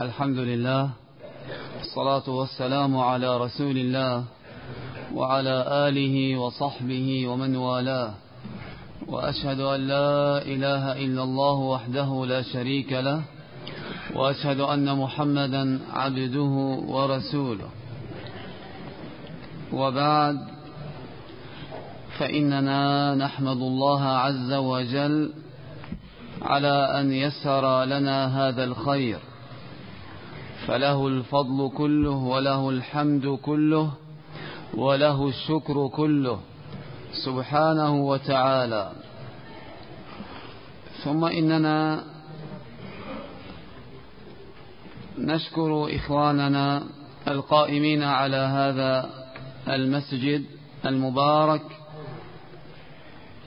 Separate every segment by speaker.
Speaker 1: الحمد لله الصلاة والسلام على رسول الله وعلى آله وصحبه ومن والاه وأشهد أن لا إله إلا الله وحده لا شريك له وأشهد أن محمدا عبده ورسوله وبعد فإننا نحمد الله عز وجل على أن يسر لنا هذا الخير فله الفضل كله وله الحمد كله وله الشكر كله سبحانه وتعالى. ثم إننا نشكر إخواننا القائمين على هذا المسجد المبارك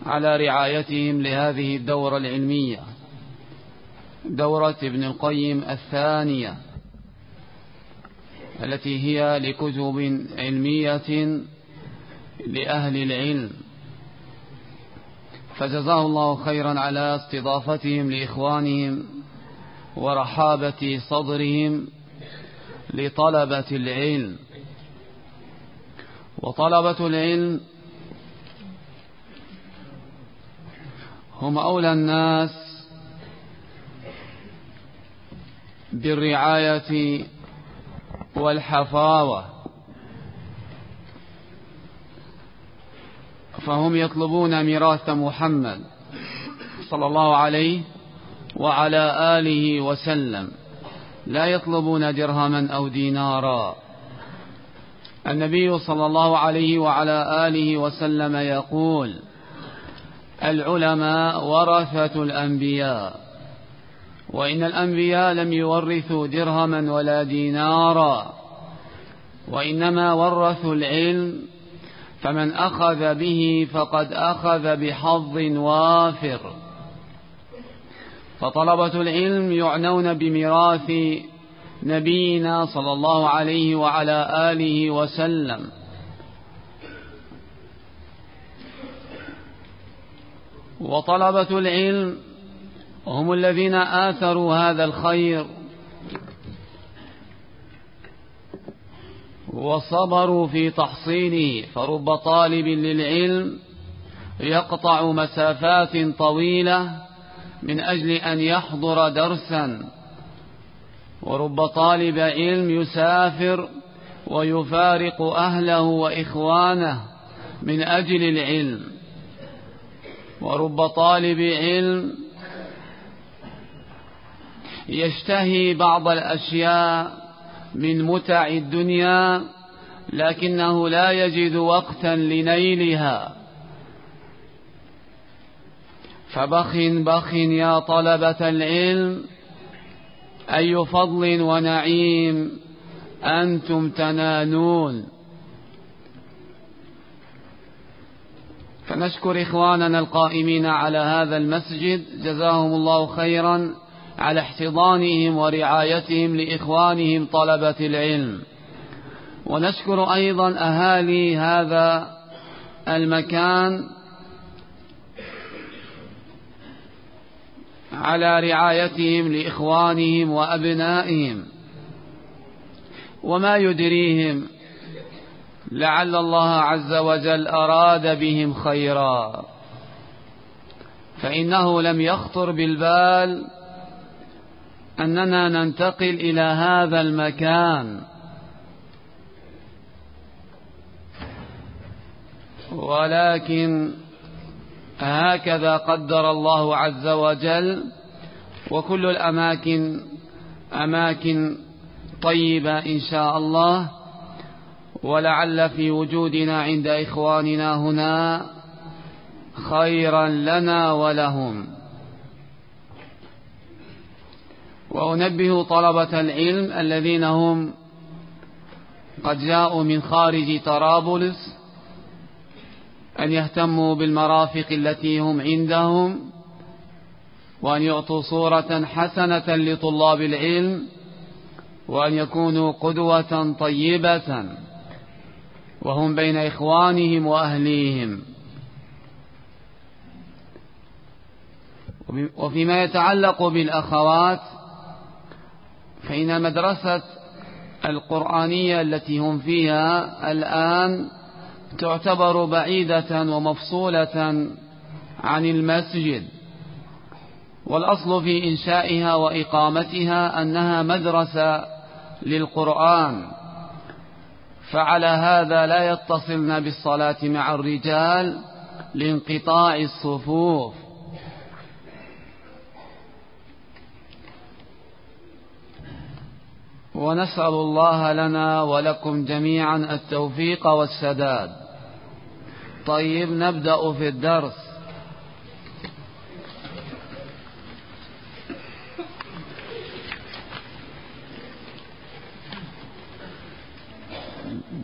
Speaker 1: على رعايتهم لهذه الدورة العلمية دورة ابن القيم الثانية. التي هي لكتب علمية لأهل العلم. فجزاه الله خيرا على استضافتهم لإخوانهم ورحابة صدرهم لطلبة العلم. وطلبة العلم هم أولى الناس بالرعاية والحفاوة فهم يطلبون ميراث محمد صلى الله عليه وعلى آله وسلم. لا يطلبون درهما أو دينارا. النبي صلى الله عليه وعلى آله وسلم يقول العلماء ورثة الأنبياء. وإن الأنبياء لم يورثوا درهما ولا دينارا وإنما ورثوا العلم فمن أخذ به فقد أخذ بحظ وافر. فطلبة العلم يعنون بميراث نبينا صلى الله عليه وعلى آله وسلم. وطلبة العلم هم الذين آثروا هذا الخير وصبروا في تحصيله فرب طالب للعلم يقطع مسافات طويلة من أجل أن يحضر درسا. ورب طالب علم يسافر ويفارق أهله وإخوانه من أجل العلم. ورب طالب علم يشتهي بعض الأشياء من متع الدنيا لكنه لا يجد وقتا لنيلها. فبخ بخ يا طلبة العلم أي فضل ونعيم أنتم تنالون. فنشكر إخواننا القائمين على هذا المسجد جزاهم الله خيرا. على احتضانهم ورعايتهم لإخوانهم طلبة العلم. ونشكر أيضا أهالي هذا المكان على رعايتهم لإخوانهم وأبنائهم. وما يدريهم لعل الله عز وجل أراد بهم خيرا. فإنه لم يخطر بالبال أننا ننتقل إلى هذا المكان. ولكن هكذا قدر الله عز وجل وكل الأماكن أماكن طيبة إن شاء الله. ولعل في وجودنا عند إخواننا هنا خيرا لنا ولهم. وأنبه طلبة العلم الذين هم قد جاءوا من خارج طرابلس أن يهتموا بالمرافق التي هم عندهم وأن يعطوا صورة حسنة لطلاب العلم وأن يكونوا قدوة طيبة وهم بين إخوانهم وأهليهم. وفيما يتعلق بالأخوات فإن المدرسة القرآنية التي هم فيها الآن تعتبر بعيدة ومفصولة عن المسجد. والأصل في إنشائها وإقامتها أنها مدرسة للقرآن. فعلى هذا لا يتصلن بالصلاة مع الرجال لانقطاع الصفوف. ونسأل الله لنا ولكم جميعا التوفيق والسداد. طيب نبدأ في الدرس.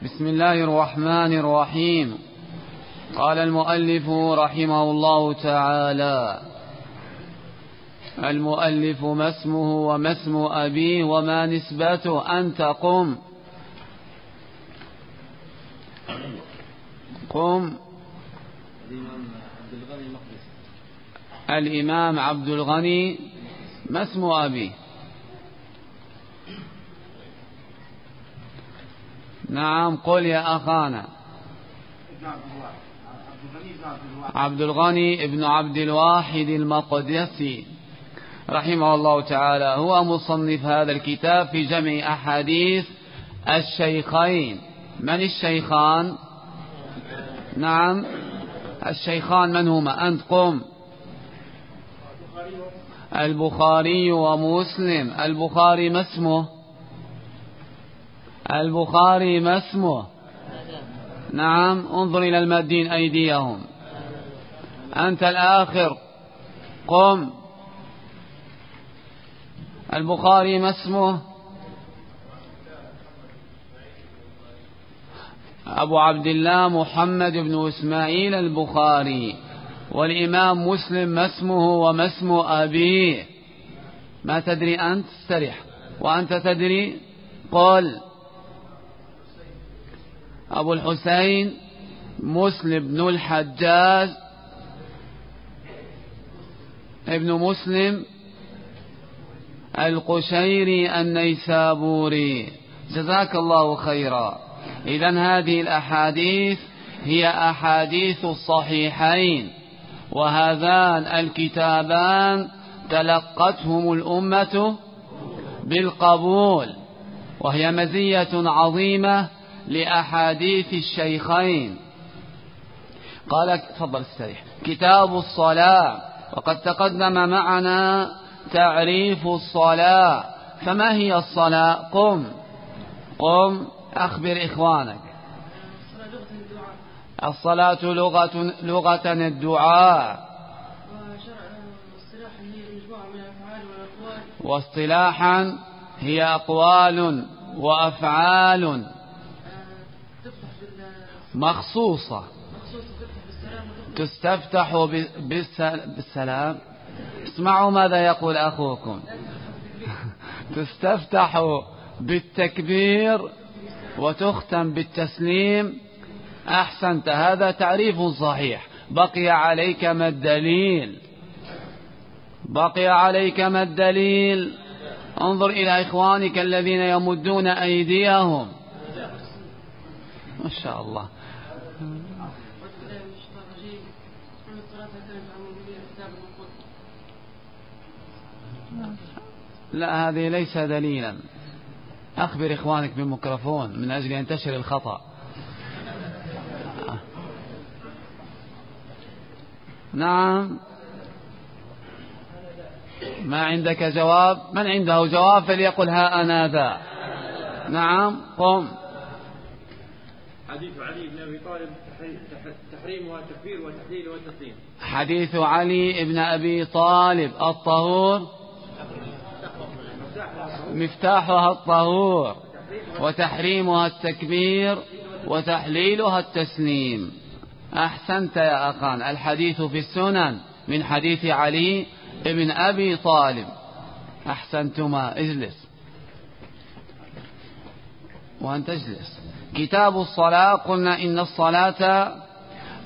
Speaker 1: بسم الله الرحمن الرحيم. قال المؤلف رحمه الله تعالى المؤلف ما اسمه وما اسم أبيه وما نسبته. أنت قم. قم. الإمام عبد الغني ما اسم أبيه؟ نعم قل يا أخانا. عبد الغني ابن عبد الواحد المقدسي. رحمه الله تعالى هو مصنف هذا الكتاب في جمع أحاديث الشيخين. من الشيخان؟ نعم. الشيخان من هما؟ أنت قم. البخاري ومسلم. البخاري ما اسمه؟ البخاري ما اسمه؟ نعم. انظر إلى المادين أيديهم. أنت الآخر. قم. البخاري ما اسمه؟ أبو عبد الله محمد بن إسماعيل البخاري. والإمام مسلم ما اسمه وما اسم أبيه. ما تدري أنت؟ استرح وأنت تدري؟ قل. أبو الحسين مسلم بن الحجاج. ابن مسلم القشيري النيسابوري. جزاك الله خيرا. إذا هذه الأحاديث هي أحاديث الصحيحين. وهذان الكتابان تلقتهم الأمة بالقبول. وهي مزية عظيمة لأحاديث الشيخين. قال تفضل استريح كتاب الصلاة. وقد تقدم معنا تعريف الصلاة. فما هي الصلاة؟ قم. قم. أخبر إخوانك. الصلاة لغة, لغة الدعاء. واصطلاحا هي أقوال وأفعال مخصوصة. تستفتح بالسلام. اسمعوا ماذا يقول أخوكم. تستفتح بالتكبير وتختم بالتسليم. أحسنت هذا تعريف صحيح. بقي عليك ما الدليل. بقي عليك ما الدليل. انظر إلى إخوانك الذين يمدون أيديهم. ما شاء الله. لا هذه ليس دليلا. أخبر إخوانك بالميكروفون من أجل ينتشر الخطأ. نعم. ما عندك جواب؟ من عنده جواب فليقل ها أنا ذا. نعم قم.
Speaker 2: حديث علي بن أبي طالب تحريم والتكبير والتحليل والتسليم
Speaker 1: حديث علي بن أبي طالب الطهور. مفتاحها الطهور وتحريمها التكبير وتحليلها التسليم. أحسنت يا أخان. الحديث في السنن من حديث علي بن أبي طالب. أحسنتما. اجلس. وأنت اجلس. كتاب الصلاة. قلنا إن الصلاة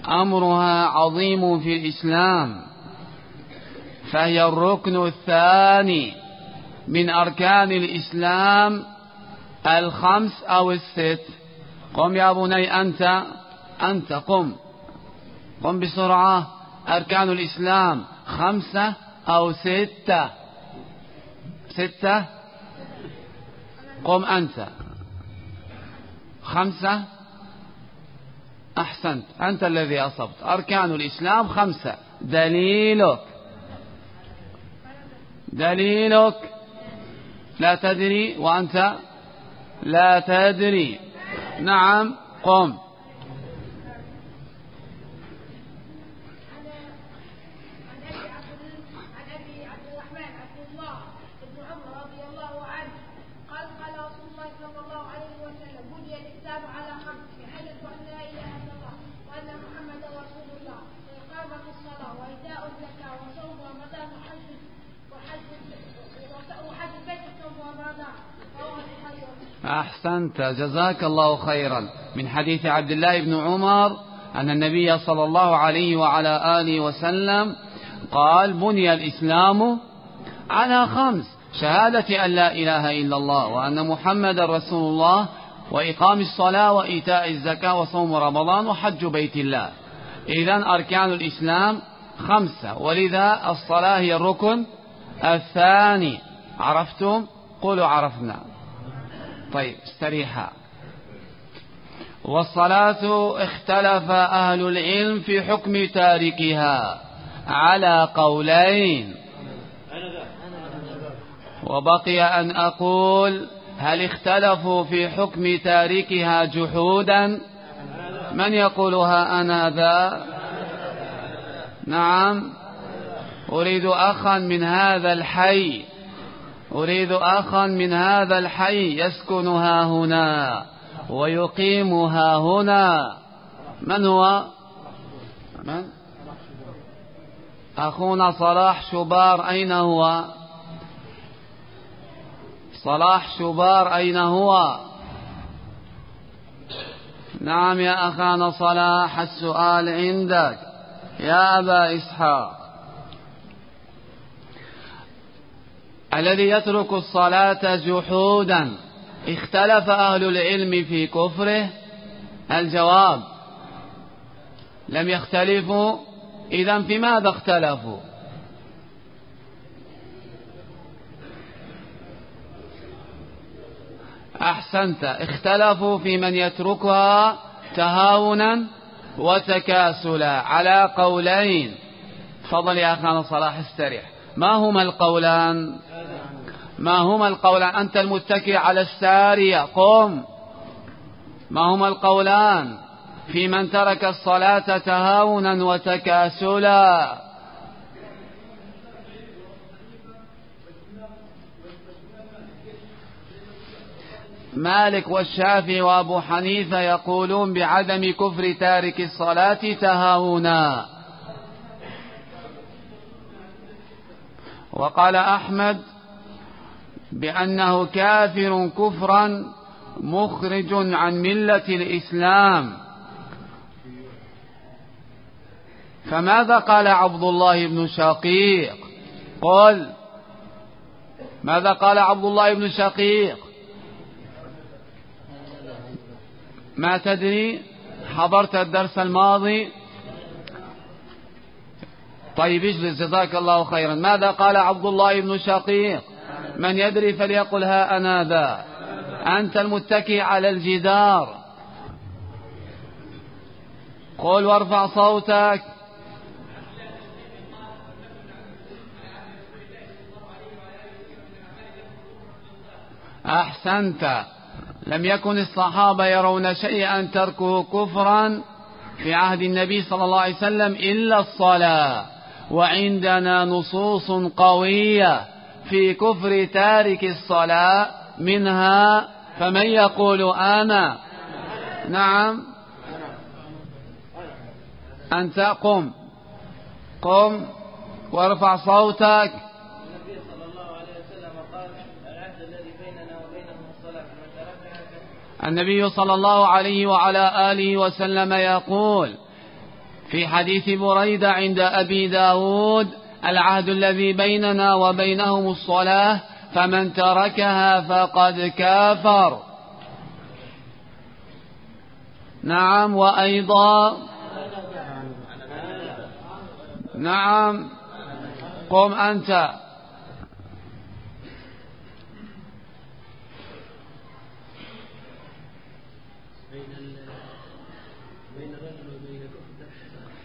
Speaker 1: أمرها عظيم في الإسلام فهي الركن الثاني من أركان الإسلام الخمس أو الست. قم يا بني أنت أنت قم. قم بسرعة. أركان الإسلام خمسة أو ستة. ستة؟ قم أنت. خمسة؟ أحسنت. أنت الذي أصبت. أركان الإسلام خمسة. دليلك. دليلك. لا تدري وأنت لا تدري. نعم قم. أحسنت جزاك الله خيرا. من حديث عبد الله بن عمر أن النبي صلى الله عليه وعلى آله وسلم قال بني الإسلام على خمس شهادة أن لا إله إلا الله وأن محمد رسول الله وإقام الصلاة وإيتاء الزكاة وصوم رمضان وحج بيت الله. إذا أركان الإسلام خمسة ولذا الصلاة هي الركن الثاني. عرفتم؟ قولوا عرفنا. طيب استريحا والصلاة اختلف أهل العلم في حكم تاركها على قولين. وبقي أن أقول هل اختلفوا في حكم تاركها جحودا؟ من يقولها أنا ذا؟ نعم. أريد أخا من هذا الحي. أريد أخا من هذا الحي يسكنها هنا ويقيمها هنا. من هو؟ من؟ أخونا صلاح شبار أين هو؟ صلاح شبار أين هو؟ نعم يا أخانا صلاح السؤال عندك. يا أبا إسحاق. الذي يترك الصلاة جحودا. اختلف أهل العلم في كفره. الجواب لم يختلفوا. إذا في ماذا اختلفوا؟ أحسنت. اختلفوا في من يتركها تهاونا وتكاسلا. على قولين. فضل يا أخانا صلاح استريح. ما هما القولان؟ ما هما القولان؟ أنت المتكئ على السارية قم. ما هما القولان؟ في من ترك الصلاة تهاونا وتكاسلا. مالك والشافعي وأبو حنيفة يقولون بعدم كفر تارك الصلاة تهاونا. وقال أحمد بأنه كافر كفرا مخرج عن ملة الإسلام. فماذا قال عبد الله بن شقيق؟ قل ماذا قال عبد الله بن شقيق؟ ما تدري؟ حضرت الدرس الماضي طيب اجلس جزاك الله خيرا. ماذا قال عبد الله بن شقيق؟ من يدري فليقل ها أنا ذا. أنت المتكي على الجدار. قل وارفع صوتك. أحسنت. لم يكن الصحابة يرون شيئا تركه كفرا في عهد النبي صلى الله عليه وسلم إلا الصلاة. وعندنا نصوص قوية في كفر تارك الصلاة منها فمن يقول أنا؟ نعم. أنت قم. قم وارفع صوتك. النبي صلى الله عليه وعلى آله وسلم يقول في حديث بريدة عند أبي داود العهد الذي بيننا وبينهم الصلاة فمن تركها فقد كافر. نعم وأيضا نعم قم أنت.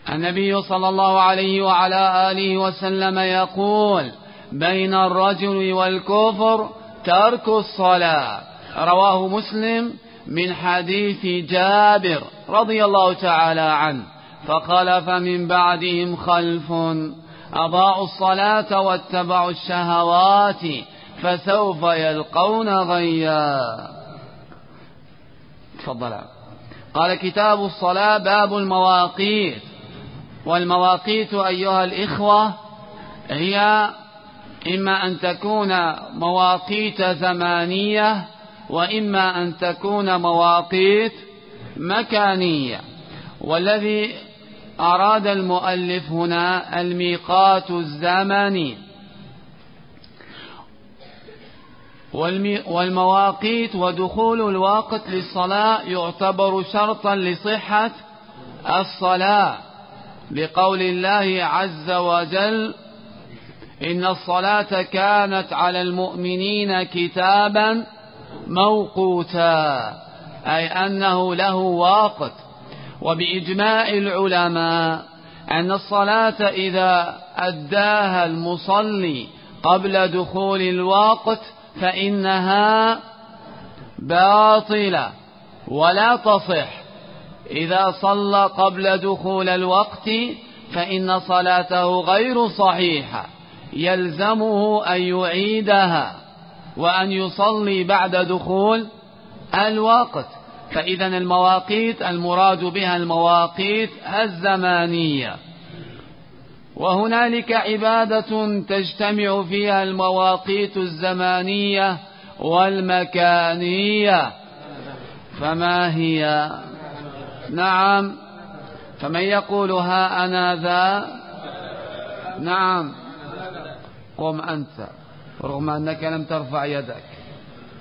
Speaker 1: النبي صلى الله عليه وعلى آله وسلم يقول بين الرجل والكفر ترك الصلاة. رواه مسلم من حديث جابر رضي الله تعالى عنه فخلف من بعدهم خلف أضاعوا الصلاة واتبعوا الشهوات فسوف يلقون غيا. تفضل. قال كتاب الصلاة باب المواقيت. والمواقيت أيها الإخوة هي إما أن تكون مواقيت زمانية وإما أن تكون مواقيت مكانية. والذي أراد المؤلف هنا الميقات الزمني. والمواقيت ودخول الوقت للصلاة يعتبر شرطا لصحة الصلاة. لقول الله عز وجل إن الصلاة كانت على المؤمنين كتابا موقوتا أي أنه له وقت. وبإجماع العلماء أن الصلاة إذا أداها المصلي قبل دخول الوقت فإنها باطلة ولا تصح. إذا صلى قبل دخول الوقت فإن صلاته غير صحيحة. يلزمه أن يعيدها وأن يصلي بعد دخول الوقت. فإذا المواقيت المراد بها المواقيت الزمانية. وهنالك عبادة تجتمع فيها المواقيت الزمانية والمكانية. فما هي؟ نعم. فمن يقول ها أنا ذا؟ نعم. قم أنت. رغم أنك لم ترفع يدك.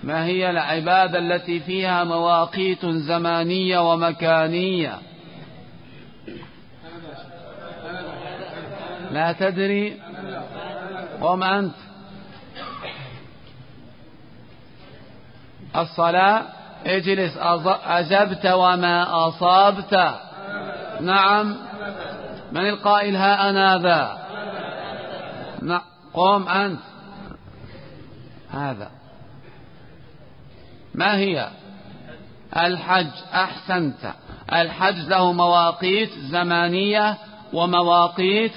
Speaker 1: ما هي العبادة التي فيها مواقيت زمانية ومكانية؟ لا تدري قم أنت. الصلاة اجلس أجبت وما أصابت نعم. من القائل ها أنا ذا؟ قم أنت. هذا. ما هي؟ الحج أحسنت. الحج له مواقيت زمانية ومواقيت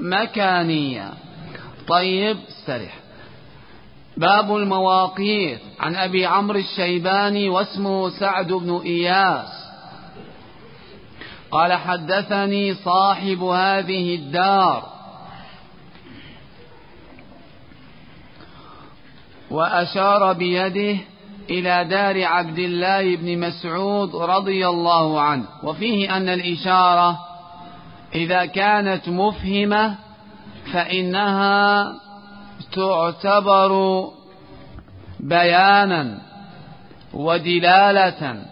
Speaker 1: مكانية. طيب استرح باب المواقيت. عن أبي عمرو الشيباني واسمه سعد بن إياس. قال حدثني صاحب هذه الدار. وأشار بيده إلى دار عبد الله بن مسعود رضي الله عنه. وفيه أن الإشارة إذا كانت مفهمة فإنها تعتبر بيانا ودلالة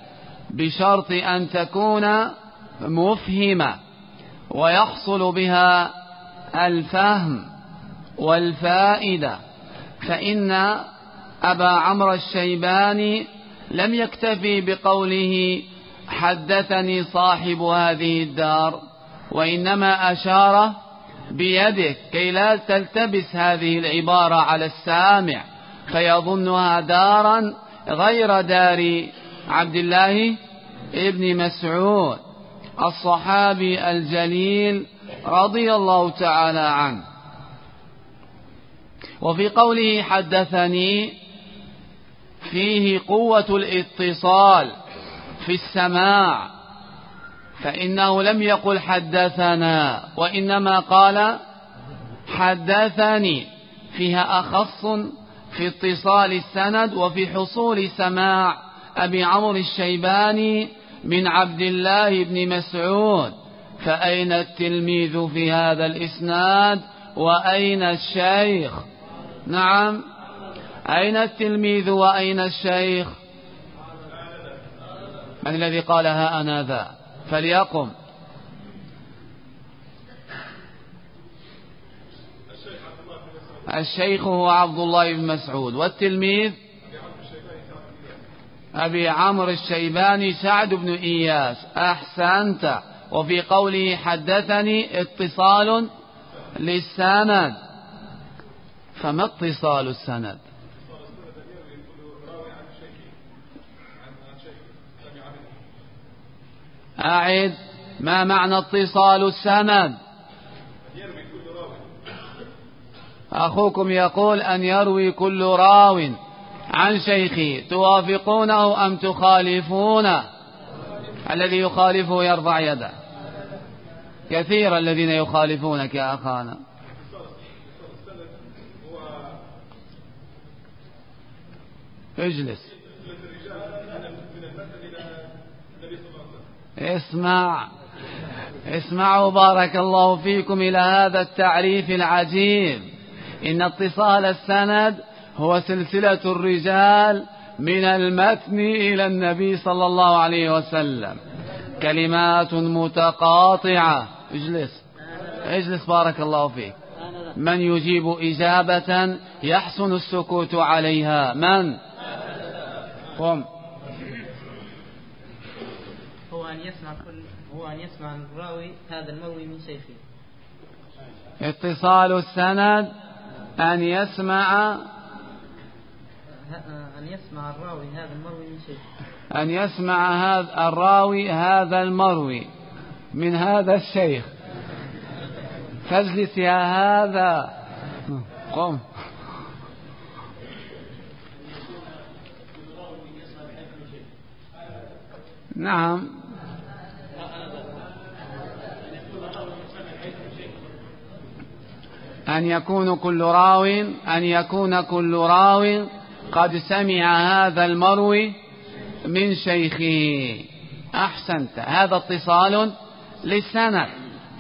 Speaker 1: بشرط أن تكون مفهمة ويحصل بها الفهم والفائدة. فإن أبا عمرو الشيباني لم يكتفي بقوله حدثني صاحب هذه الدار. وإنما أشار بيدك كي لا تلتبس هذه العبارة على السامع فيظنها دارا غير دار عبد الله ابن مسعود الصحابي الجليل رضي الله تعالى عنه. وفي قوله حدثني فيه قوة الاتصال في السماع فإنه لم يقل حدثنا وإنما قال حدثني فيها أخص في اتصال السند وفي حصول سماع أبي عمرو الشيباني من عبد الله بن مسعود. فأين التلميذ في هذا الإسناد؟ وأين الشيخ؟ نعم. أين التلميذ وأين الشيخ؟ من الذي قال ها أنا ذا؟ فليقم. الشيخ هو عبد الله بن مسعود. والتلميذ أبي عمرو الشيباني سعد بن إياس. أحسنت. وفي قوله حدثني اتصال للسند. فما اتصال السند؟ أعد ما معنى اتصال السند؟ أخوكم يقول أن يروي كل راو عن شيخه توافقونه أم تخالفونه؟ الذي يخالفه يرفع يده. كثير الذين يخالفونك يا أخانا. اجلس. اسمع. اسمعوا بارك الله فيكم إلى هذا التعريف العجيب. إن اتصال السند هو سلسلة الرجال من المتن إلى النبي صلى الله عليه وسلم. كلمات متقاطعة. اجلس. اجلس بارك الله فيك. من يجيب إجابة يحسن السكوت عليها. من؟ قم.
Speaker 3: أن يسمع كل هو أن يسمع الراوي هذا المروي من شيخه.
Speaker 1: اتصال السند أن يسمع
Speaker 3: أن يسمع الراوي هذا المروي من شيخه.
Speaker 1: أن يسمع هذا الراوي هذا المروي من هذا الشيخ. فاجلس يا هذا. قم. نعم. أن يكون كل راو أن يكون كل راو قد سمع هذا المروي من شيخه. أحسنت. هذا اتصال للسند.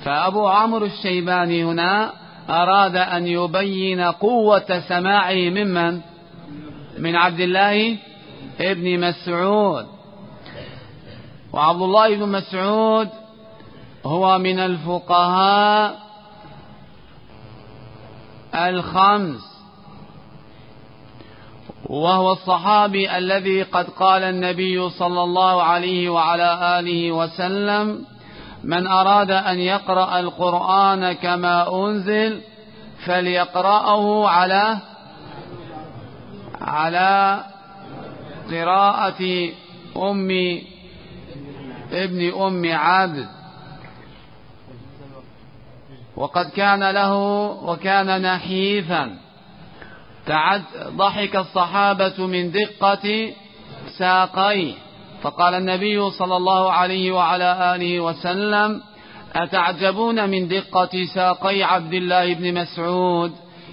Speaker 1: فأبو عمرو الشيباني هنا أراد أن يبين قوة سماعه ممن؟ من عبد الله ابن مسعود. وعبد الله بن مسعود هو من الفقهاء الخمس. وهو الصحابي الذي قد قال النبي صلى الله عليه وعلى آله وسلم من أراد أن يقرأ القرآن كما أنزل فليقرأه على على قراءة أم ابن أم عبد. وقد كان له وكان نحيفا. ضحك الصحابة من دقة ساقيه. فقال النبي صلى الله عليه وعلى آله وسلم أتعجبون من دقة ساقي عبد الله بن مسعود؟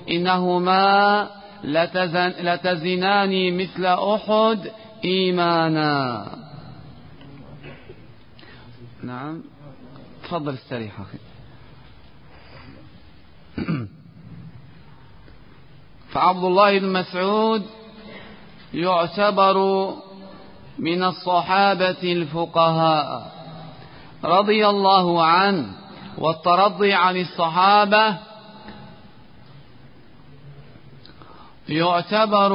Speaker 1: إنهما لتزن لتزنان مثل أحد إيمانا. نعم. تفضل استريح أخي فعبد الله بن مسعود يعتبر من الصحابة الفقهاء رضي الله عنه والترضي عن الصحابة يعتبر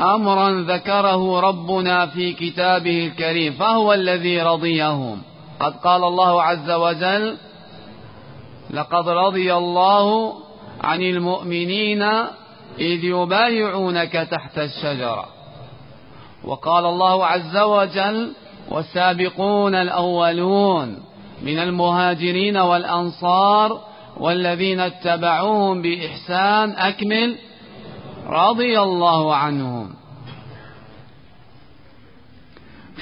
Speaker 1: أمرا ذكره ربنا في كتابه الكريم فهو الذي رضيهم. قد قال الله عز وجل لقد رضي الله عن المؤمنين إذ يبايعونك تحت الشجرة. وقال الله عز وجل والسابقون الأولون من المهاجرين والأنصار والذين اتبعوهم بإحسان أكمل رضي الله عنهم.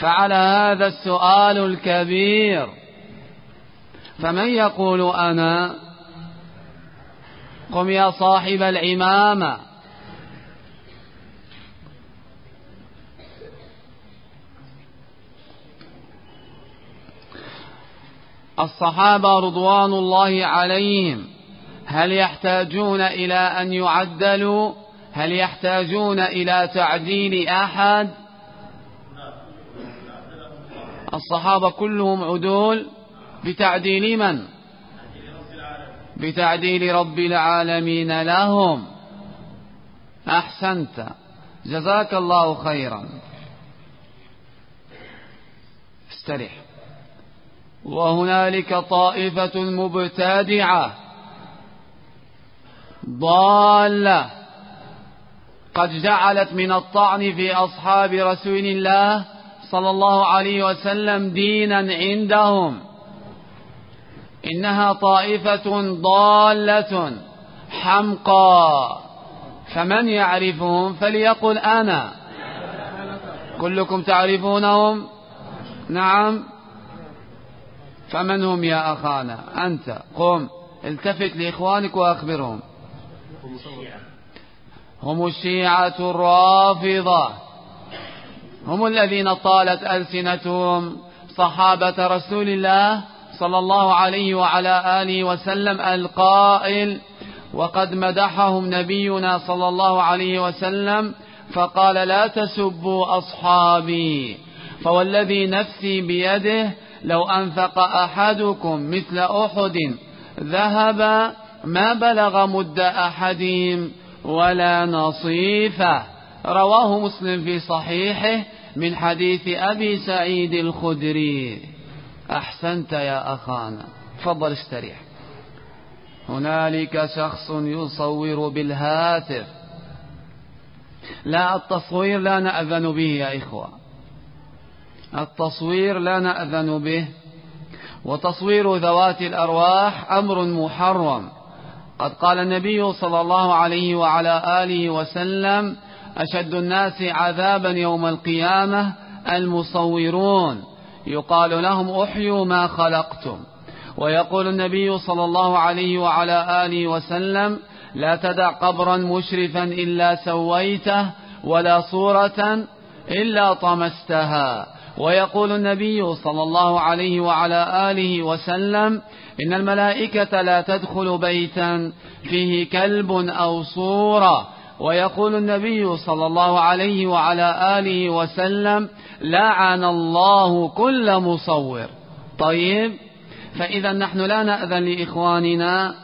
Speaker 1: فعلى هذا السؤال الكبير فمن يقول أنا؟ قم يا صاحب العمامة. الصحابة رضوان الله عليهم هل يحتاجون إلى أن يعدلوا؟ هل يحتاجون إلى تعديل أحد؟ الصحابة كلهم عدول. بتعديل من؟ بتعديل رب العالمين لهم. أحسنت. جزاك الله خيرا. استرح. وهنالك طائفة مبتدعة. ضالة. قد جعلت من الطعن في أصحاب رسول الله صلى الله عليه وسلم دينا عندهم. إنها طائفة ضالة حمقى. فمن يعرفهم فليقل أنا. كلكم تعرفونهم؟ نعم. فمن هم يا أخانا؟ أنت. قم. التفت لإخوانك وأخبرهم. هم الشيعة الرافضة. هم الذين طالت ألسنتهم صحابة رسول الله صلى الله عليه وعلى آله وسلم القائل وقد مدحهم نبينا صلى الله عليه وسلم فقال لا تسبوا أصحابي فوالذي نفسي بيده لو أنفق أحدكم مثل أحد ذهب ما بلغ مد أحدهم ولا نصيفه رواه مسلم في صحيحه من حديث أبي سعيد الخدري. أحسنت يا أخانا. تفضل استريح. هنالك شخص يصور بالهاتف. لا التصوير لا نأذن به يا إخوة. التصوير لا نأذن به. وتصوير ذوات الأرواح أمر محرم. قد قال النبي صلى الله عليه وعلى آله وسلم أشد الناس عذابا يوم القيامة المصورون. يقال لهم أحيوا ما خلقتم. ويقول النبي صلى الله عليه وعلى آله وسلم لا تدع قبرا مشرفا إلا سويته ولا صورة إلا طمستها. ويقول النبي صلى الله عليه وعلى آله وسلم إن الملائكة لا تدخل بيتا فيه كلب أو صورة ويقول النبي صلى الله عليه وعلى آله وسلم لعن الله كل مصور. طيب فإذا نحن لا نأذن لإخواننا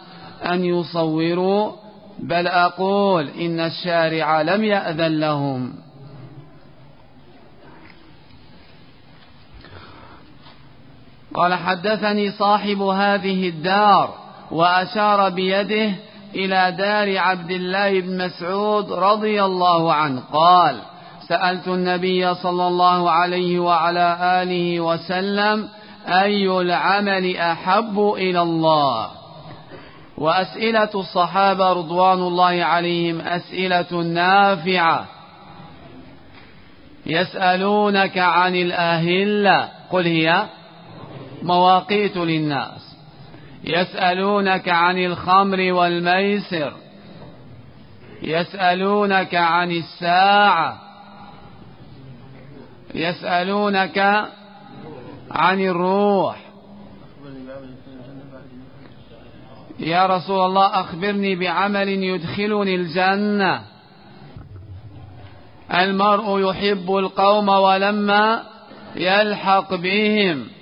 Speaker 1: أن يصوروا بل أقول إن الشارع لم يأذن لهم. قال حدثني صاحب هذه الدار وأشار بيده إلى دار عبد الله بن مسعود رضي الله عنه. قال سألت النبي صلى الله عليه وعلى آله وسلم أي العمل أحب إلى الله؟ وأسئلة الصحابة رضوان الله عليهم أسئلة نافعة. يسألونك عن الأهلة قل هي مواقيت للناس. يسألونك عن الخمر والميسر. يسألونك عن الساعة. يسألونك عن الروح. يا رسول الله أخبرني بعمل يدخلني الجنة. المرء يحب القوم ولما يلحق بهم.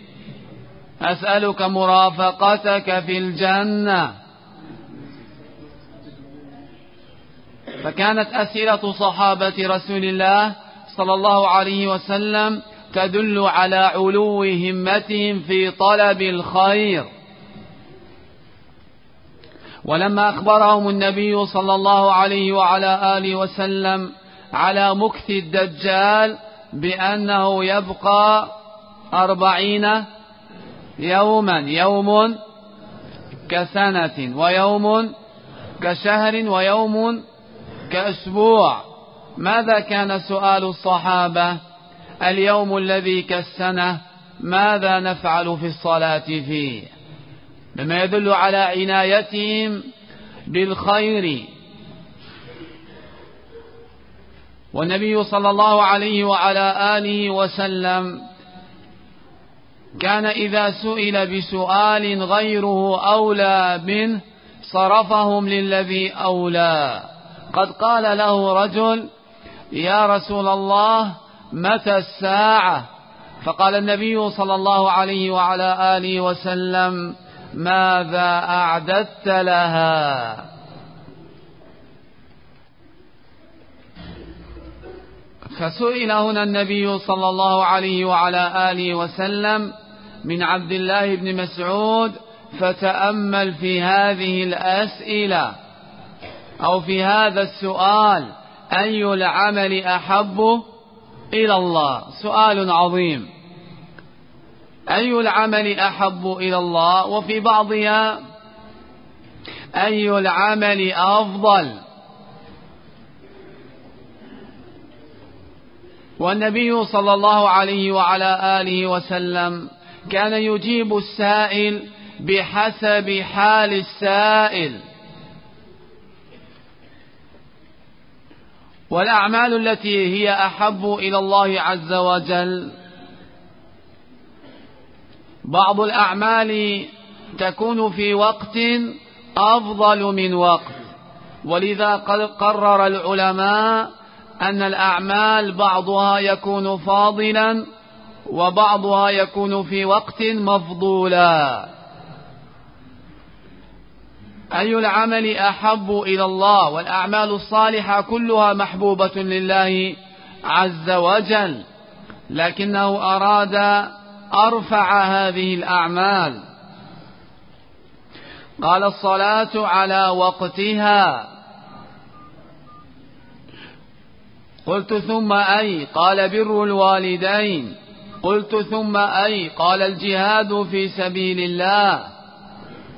Speaker 1: أسألك مرافقتك في الجنة. فكانت أسئلة صحابة رسول الله صلى الله عليه وسلم تدل على علو همتهم في طلب الخير. ولما أخبرهم النبي صلى الله عليه وعلى آله وسلم على مكث الدجال بأنه يبقى أربعين يوما يوم كسنة ويوم كشهر ويوم كأسبوع. ماذا كان سؤال الصحابة؟ اليوم الذي كالسنة ماذا نفعل في الصلاة فيه؟ مما يدل على عنايتهم بالخير. والنبي صلى الله عليه وعلى آله وسلم كان إذا سئل بسؤال غيره أولى منه صرفهم للذي أولى. قد قال له رجل يا رسول الله متى الساعة؟ فقال النبي صلى الله عليه وعلى آله وسلم ماذا أعددت لها؟ فسئل هنا النبي صلى الله عليه وعلى آله وسلم من عبد الله بن مسعود فتأمل في هذه الأسئلة أو في هذا السؤال أي العمل أحب إلى الله؟ سؤال عظيم. أي العمل أحب إلى الله؟ وفي بعضها أي العمل أفضل؟ والنبي صلى الله عليه وعلى آله وسلم كان يجيب السائل بحسب حال السائل. والأعمال التي هي أحب إلى الله عز وجل بعض الأعمال تكون في وقت أفضل من وقت. ولذا قرر العلماء أن الأعمال بعضها يكون فاضلا وبعضها يكون في وقت مفضولا. أي العمل أحب إلى الله والأعمال الصالحة كلها محبوبة لله عز وجل لكنه أراد أرفع هذه الأعمال. قال الصلاة على وقتها. قلت ثم أي قال بر الوالدين. قلت ثم أي قال الجهاد في سبيل الله.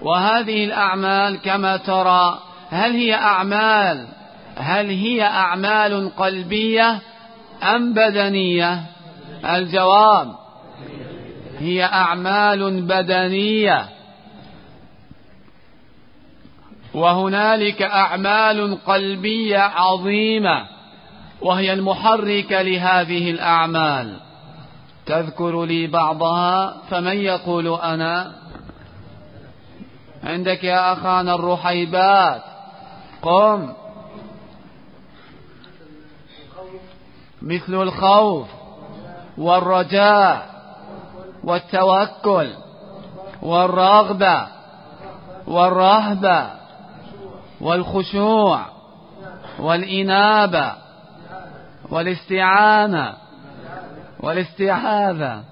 Speaker 1: وهذه الأعمال كما ترى هل هي أعمال؟ هل هي أعمال قلبية أم بدنية؟ الجواب هي أعمال بدنية. وهنالك أعمال قلبية عظيمة وهي المحركة لهذه الأعمال. تذكر لي بعضها فمن يقول أنا؟ عندك يا أخانا الرحيبات. قم. مثل الخوف والرجاء والتوكل والرغبة والرهبة والخشوع والإنابة والاستعانة والاستعاذة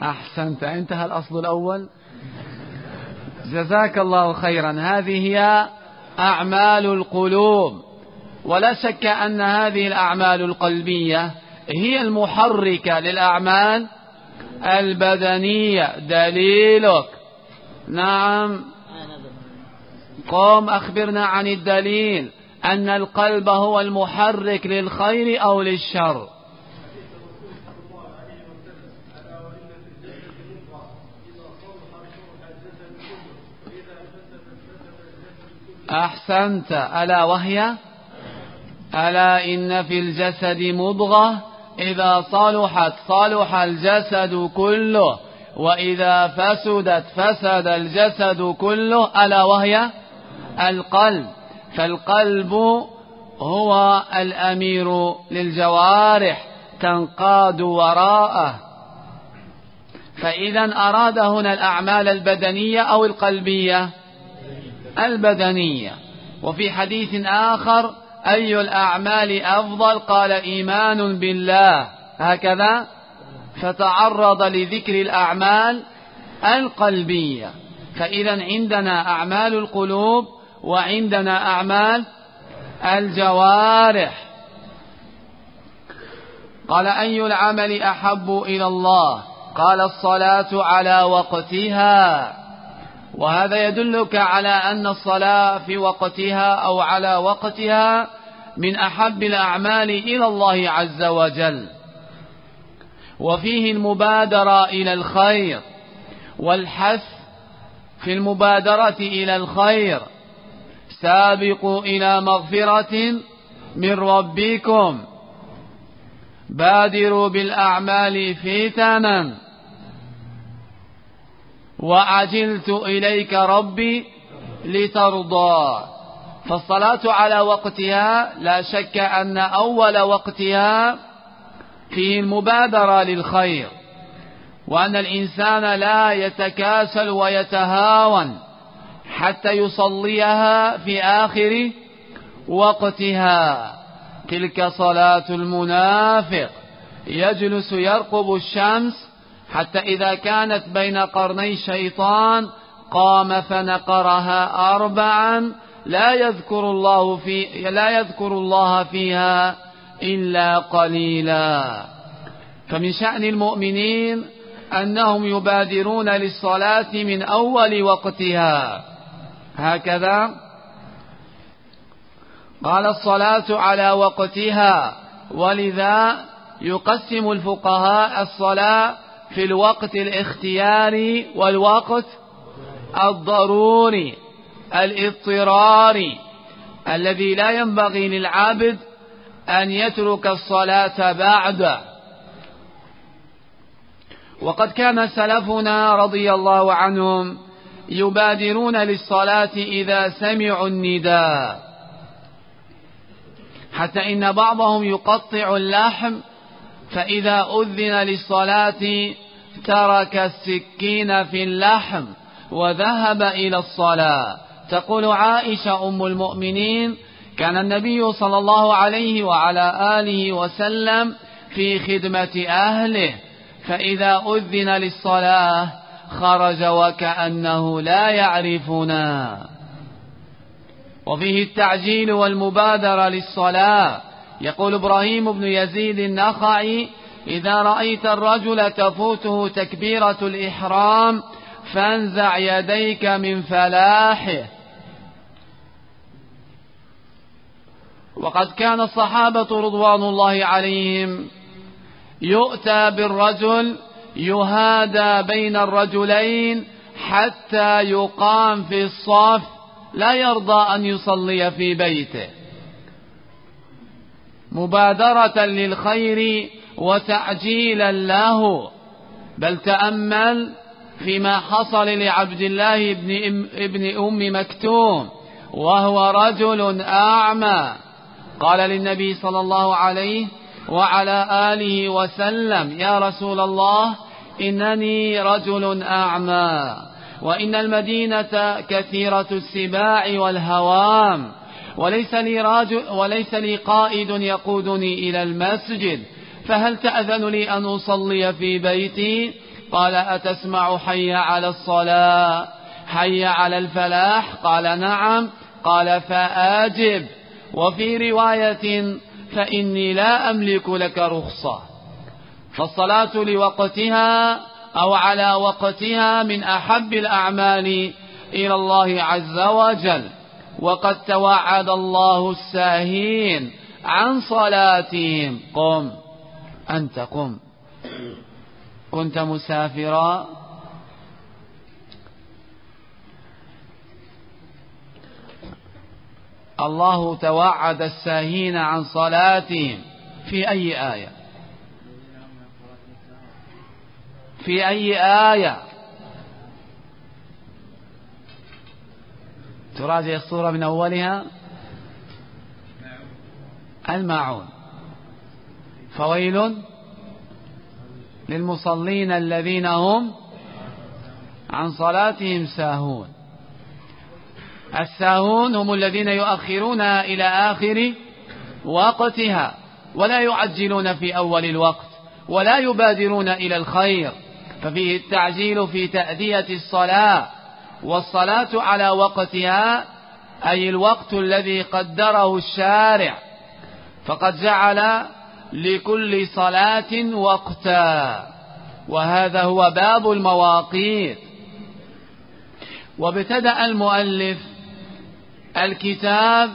Speaker 1: أحسنت. انتهى الأصل الأول. جزاك الله خيرا. هذه هي أعمال القلوب. ولا شك أن هذه الأعمال القلبية هي المحركة للأعمال البدنية. دليلك. نعم. قم أخبرنا عن الدليل. أن القلب هو المحرك للخير أو للشر. أحسنت. ألا وهي؟ ألا إن في الجسد مضغة. إذا صلحت صلح الجسد كله. وإذا فسدت فسد الجسد كله. ألا وهي؟ القلب. فالقلب هو الأمير للجوارح تنقاد وراءه. فإذا أراد هنا الأعمال البدنية أو القلبية؟ البدنية. وفي حديث آخر أي الأعمال أفضل؟ قال إيمان بالله. هكذا؟ فتعرض لذكر الأعمال القلبية. فإذا عندنا أعمال القلوب وعندنا أعمال الجوارح. قال أي العمل أحب إلى الله؟ قال الصلاة على وقتها. وهذا يدلك على أن الصلاة في وقتها أو على وقتها من أحب الأعمال إلى الله عز وجل. وفيه المبادرة إلى الخير والحث في المبادرة إلى الخير. سابقوا إلى مغفرة من ربكم. بادروا بالأعمال فتنا. وعجلت إليك ربي لترضى. فالصلاة على وقتها لا شك أن أول وقتها فيه المبادرة للخير وأن الإنسان لا يتكاسل ويتهاون. حتى يصليها في آخر وقتها. تلك صلاة المنافق. يجلس يرقب الشمس حتى إذا كانت بين قرني الشيطان قام فنقرها أربعا. لا يذكر الله في لا يذكر الله فيها إلا قليلا. فمن شأن المؤمنين أنهم يبادرون للصلاة من أول وقتها. هكذا. قال الصلاة على وقتها ولذا يقسم الفقهاء الصلاة في الوقت الاختياري والوقت الضروري الاضطراري الذي لا ينبغي للعبد أن يترك الصلاة بعد. وقد كان سلفنا رضي الله عنهم يبادرون للصلاة إذا سمعوا النداء. حتى إن بعضهم يقطع اللحم فإذا أذن للصلاة ترك السكين في اللحم وذهب إلى الصلاة. تقول عائشة أم المؤمنين كان النبي صلى الله عليه وعلى آله وسلم في خدمة أهله فإذا أذن للصلاة خرج وكأنه لا يعرفنا. وفيه التعجيل والمبادرة للصلاة. يقول إبراهيم بن يزيد النخعي إذا رأيت الرجل تفوته تكبيرة الإحرام فانزع يديك من فلاحه. وقد كان الصحابة رضوان الله عليهم يؤتى بالرجل يهادى بين الرجلين حتى يقام في الصف لا يرضى أن يصلي في بيته. مبادرة للخير وتعجيلا له. بل تأمل فيما حصل لعبد الله ابن, ابن أم مكتوم وهو رجل أعمى. قال للنبي صلى الله عليه وعلى آله وسلم يا رسول الله إنني رجل أعمى وإن المدينة كثيرة السباع والهوام وليس لي, راجل وليس لي قائد يقودني إلى المسجد فهل تأذن لي أن أصلي في بيتي؟ قال أتسمع حي على الصلاة حي على الفلاح؟ قال نعم. قال فآجب. وفي رواية فإني لا أملك لك رخصة. فالصلاة لوقتها أو على وقتها من أحب الأعمال إلى الله عز وجل. وقد توعد الله الساهين عن صلاتهم. قم. أنت قم. كنت مسافرا. الله توعد الساهين عن صلاتهم في أي آية؟ في أي آية؟ تراجع الصورة من أولها؟ الماعون. فويل للمصلين الذين هم عن صلاتهم ساهون. الساهون هم الذين يؤخرون إلى آخر وقتها ولا يعجلون في أول الوقت ولا يبادرون إلى الخير. ففيه التعجيل في تأدية الصلاة والصلاة على وقتها أي الوقت الذي قدره الشارع فقد جعل لكل صلاة وقتا وهذا هو باب المواقيت. وابتدأ المؤلف الكتاب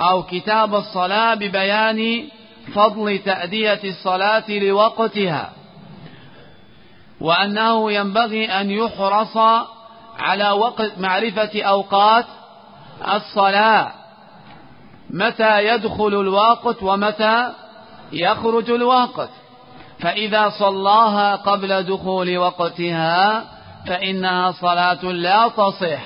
Speaker 1: أو كتاب الصلاة ببيان فضل تأدية الصلاة لوقتها. وأنه ينبغي أن يحرص على وقت معرفة أوقات الصلاة. متى يدخل الوقت ومتى يخرج الوقت. فإذا صلاها قبل دخول وقتها فإنها صلاة لا تصح.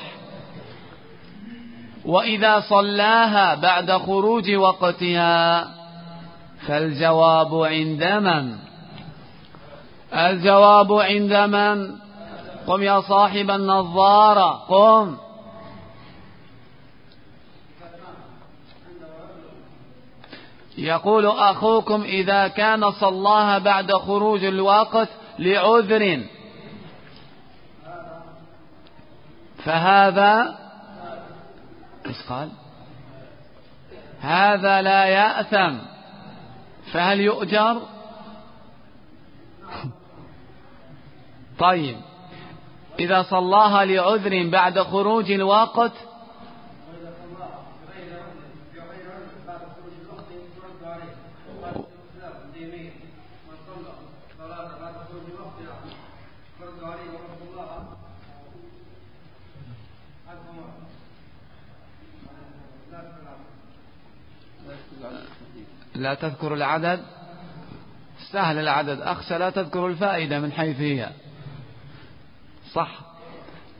Speaker 1: وإذا صلاها بعد خروج وقتها فالجواب عند من؟ الجواب عند من؟ قم يا صاحب النظارة قم. يقول أخوكم إذا كان صلاها بعد خروج الوقت لعذر. فهذا إيش قال؟ هذا لا يأثم. فهل يؤجر؟ طيب. إذا صلاها لعذر بعد خروج الوقت لا تذكر العدد. سهل العدد أخشى لا تذكر الفائدة من حيث هي. صح.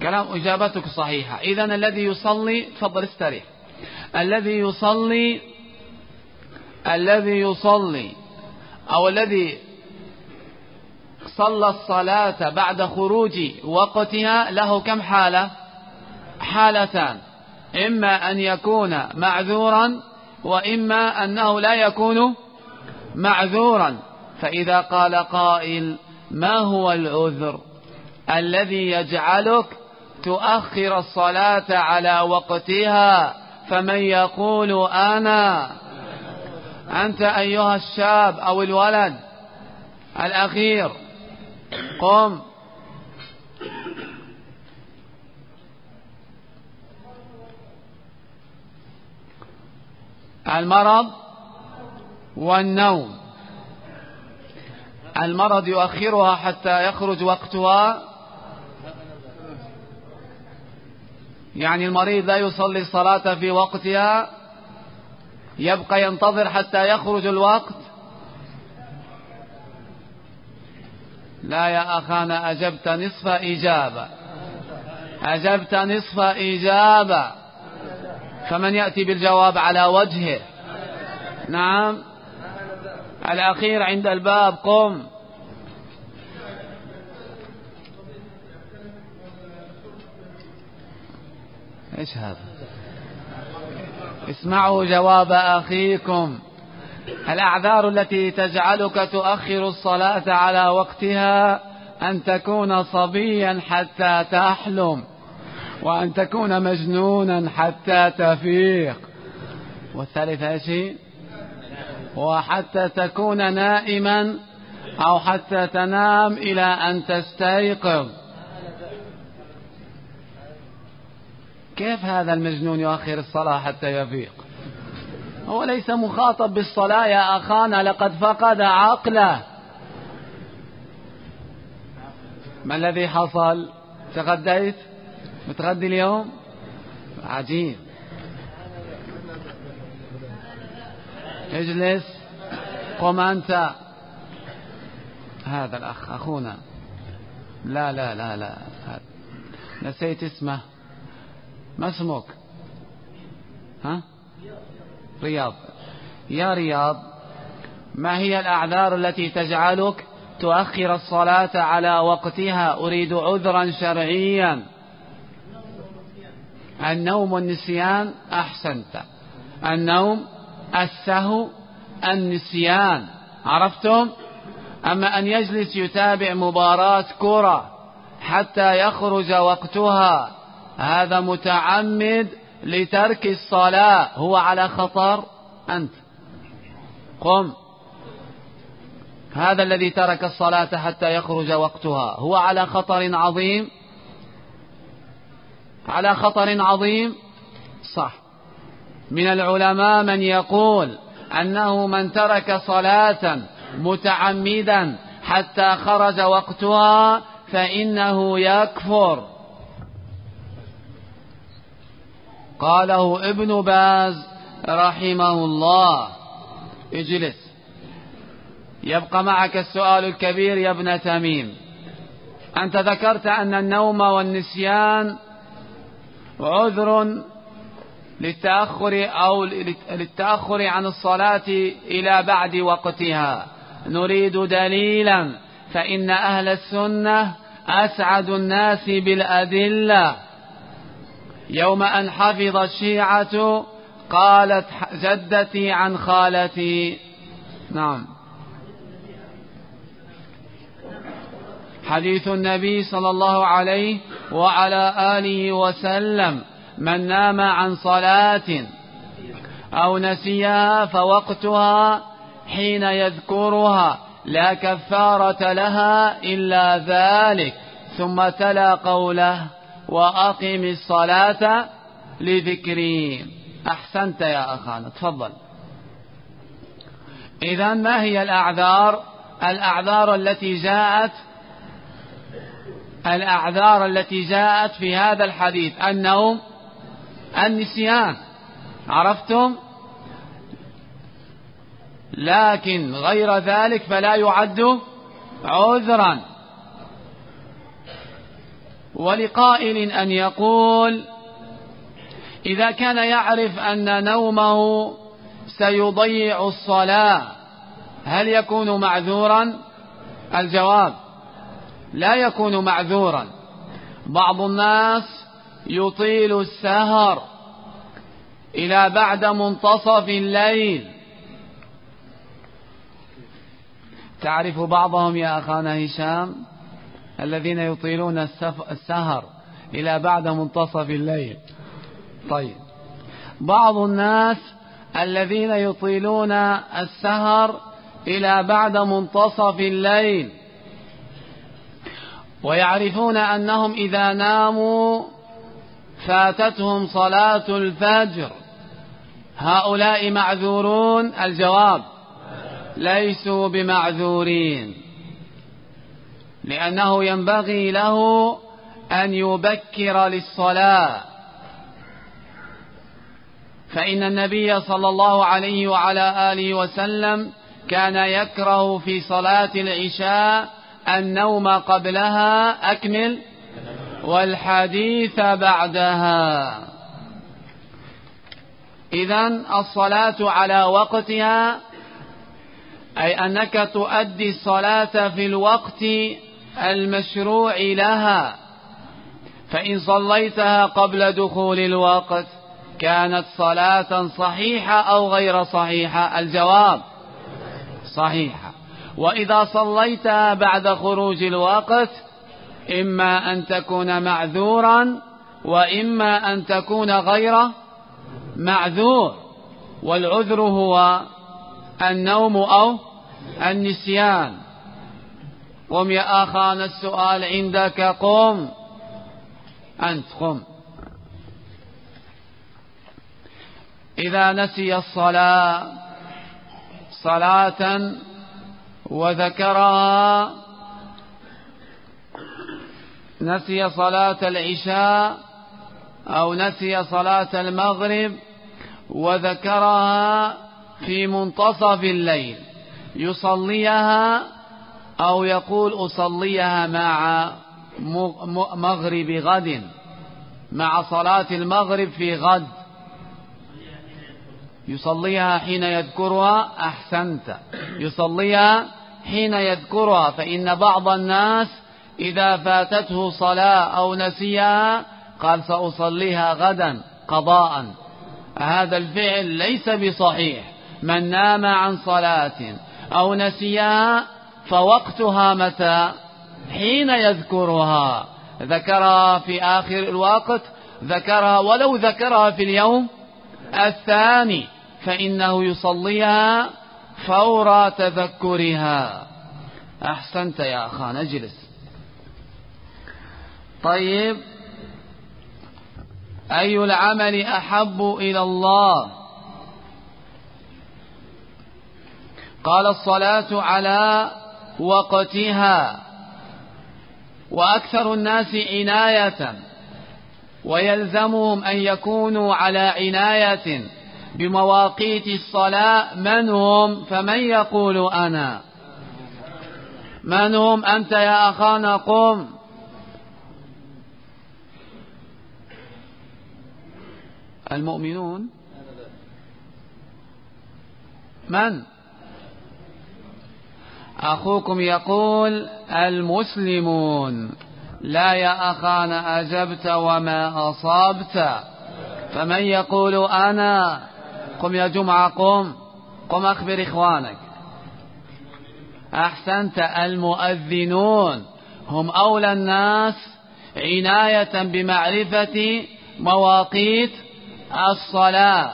Speaker 1: كلام إجابتك صحيحة. إذا الذي يصلي تفضل استريح. الذي يصلي الذي يصلي أو الذي صلى الصلاة بعد خروج وقتها له كم حالة؟ حالتان. إما أن يكون معذورا وإما أنه لا يكون معذورا. فإذا قال قائل ما هو العذر؟ الذي يجعلك تؤخر الصلاة على وقتها فمن يقول أنا أنت أيها الشاب أو الولد الأخير قم. المرض والنوم. المرض يؤخرها حتى يخرج وقتها. يعني المريض لا يصلي الصلاة في وقتها يبقى ينتظر حتى يخرج الوقت. لا يا أخانا أجبت نصف إجابة. أجبت نصف إجابة. فمن يأتي بالجواب على وجهه؟ نعم. الأخير عند الباب قم. إيش هذا؟ اسمعوا جواب أخيكم. الأعذار التي تجعلك تؤخر الصلاة على وقتها أن تكون صبيا حتى تحلم وأن تكون مجنونا حتى تفيق. والثالث شيء وحتى تكون نائما أو حتى تنام إلى أن تستيقظ. كيف هذا المجنون يؤخر الصلاة حتى يفيق؟ هو ليس مخاطب بالصلاة يا أخانا لقد فقد عقله. ما الذي حصل؟ تغديت؟ متغدي اليوم؟ عجيب اجلس. قم أنت. هذا الأخ أخونا. لا لا لا لا. نسيت اسمه. ما اسمك؟ ها؟ رياض. يا رياض ما هي الأعذار التي تجعلك تؤخر الصلاة على وقتها؟ أريد عذرا شرعيا. النوم والنسيان أحسنت. النوم السهو النسيان. عرفتم؟ أما أن يجلس يتابع مباراة كرة حتى يخرج وقتها هذا متعمد لترك الصلاة. هو على خطر؟ أنت. قم. هذا الذي ترك الصلاة حتى يخرج وقتها. هو على خطر عظيم؟ على خطر عظيم؟ صح. من العلماء من يقول أنه من ترك صلاة متعمدا حتى خرج وقتها فإنه يكفر. قاله ابن باز رحمه الله. اجلس. يبقى معك السؤال الكبير يا ابن تميم. أنت ذكرت أن النوم والنسيان عذر للتأخر أو للتأخر عن الصلاة إلى بعد وقتها. نريد دليلا فإن أهل السنة أسعد الناس بالأدلة. يوم أن حفظ الشيعة قالت جدتي عن خالتي. نعم. حديث النبي صلى الله عليه وعلى آله وسلم. من نام عن صلاة أو نسيها فوقتها حين يذكرها لا كفارة لها إلا ذلك. ثم تلا قوله وأقم الصلاة لذكري. أحسنت يا أخانا تفضل. إذا ما هي الأعذار؟ الأعذار التي جاءت الأعذار التي جاءت في هذا الحديث النوم النسيان. عرفتم؟ لكن غير ذلك فلا يعد عذرا. ولقائل أن يقول إذا كان يعرف أن نومه سيضيع الصلاة هل يكون معذورا؟ الجواب لا يكون معذورا. بعض الناس يطيل السهر إلى بعد منتصف الليل. تعرف بعضهم يا أخانا هشام؟ الذين يطيلون السهر إلى بعد منتصف الليل. طيب. بعض الناس الذين يطيلون السهر إلى بعد منتصف الليل ويعرفون أنهم إذا ناموا فاتتهم صلاة الفجر. هؤلاء معذورون. الجواب ليسوا بمعذورين. لأنه ينبغي له أن يبكر للصلاة. فإن النبي صلى الله عليه وعلى آله وسلم كان يكره في صلاة العشاء النوم قبلها. أكمل. والحديث بعدها. إذا الصلاة على وقتها أي أنك تؤدي الصلاة في الوقت المشروع لها. فإن صليتها قبل دخول الوقت كانت صلاة صحيحة أو غير صحيحة؟ الجواب صحيحة. وإذا صليتها بعد خروج الوقت إما أن تكون معذورا وإما أن تكون غير معذور. والعذر هو النوم أو النسيان. قم يا أخانا السؤال عندك قم. أنت قم. إذا نسي الصلاة صلاة وذكرها نسي صلاة العشاء أو نسي صلاة المغرب وذكرها في منتصف الليل يصليها أو يقول أصليها مع مغرب غد مع صلاة المغرب في غد. يصليها حين يذكرها أحسنت. يصليها حين يذكرها فإن بعض الناس إذا فاتته صلاة أو نسيها قال سأصليها غدا قضاء. هذا الفعل ليس بصحيح. من نام عن صلاة أو نسيها فوقتها متى؟ حين يذكرها. ذكرها في آخر الوقت ذكرها ولو ذكرها في اليوم الثاني فإنه يصليها فور تذكرها. أحسنت يا أخا نجلس طيب. أي العمل أحب إلى الله؟ قال الصلاة على وقتها وأكثر الناس عناية ويلزمهم أن يكونوا على عناية بمواقيت الصلاة من هم؟ فمن يقول أنا؟ من هم؟ أنت يا أخانا قم. المؤمنون؟ من؟ أخوكم يقول المسلمون لا يا أخانا أجبت وما أصابت فمن يقول أنا قم يا جمعة قم قم أخبر إخوانك. أحسنت المؤذنون هم أولى الناس عناية بمعرفة مواقيت الصلاة.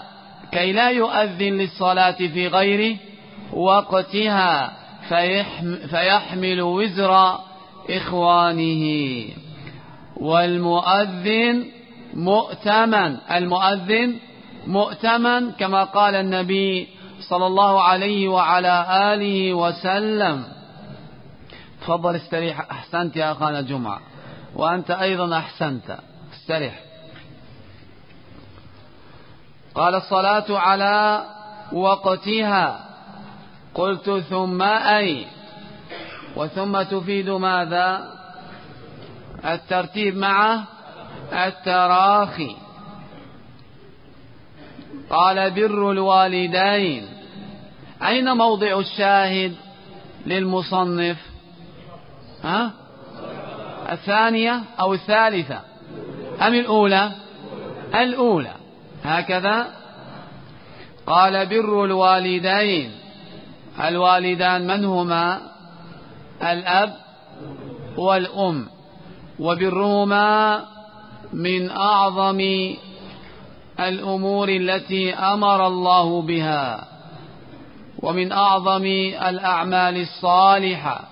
Speaker 1: كي لا يؤذن للصلاة في غير وقتها. فيحمل وزر إخوانه. والمؤذن مؤتمن. المؤذن مؤتمن كما قال النبي صلى الله عليه وعلى آله وسلم. تفضل استريح. أحسنت يا أخانا جمعة وأنت أيضا أحسنت. استريح. قال الصلاة على وقتها. قلت ثم أي. وثم تفيد ماذا؟ الترتيب مع التراخي. قال بر الوالدين. أين موضع الشاهد للمصنف؟ ها؟ الثانية أو الثالثة؟ أم الأولى؟ الأولى. هكذا. قال بر الوالدين. الوالدان من هما؟ الأب والأم. وبرهما من أعظم الأمور التي أمر الله بها. ومن أعظم الأعمال الصالحة.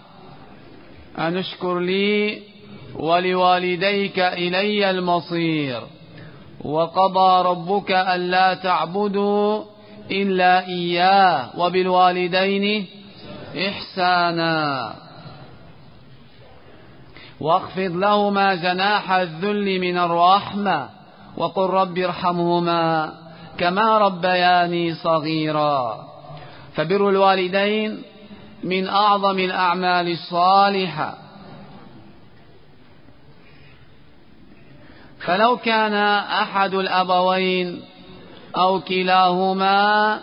Speaker 1: أن اشكر لي ولوالديك إلي المصير. وقضى ربك ألا تعبدوا إلا إياه وبالوالدين إحسانا. واخفض لهما جناح الذل من الرحمة وقل رب ارحمهما كما ربياني صغيرا. فبر الوالدين من أعظم الأعمال الصالحة. فلو كان أحد الأبوين أو كلاهما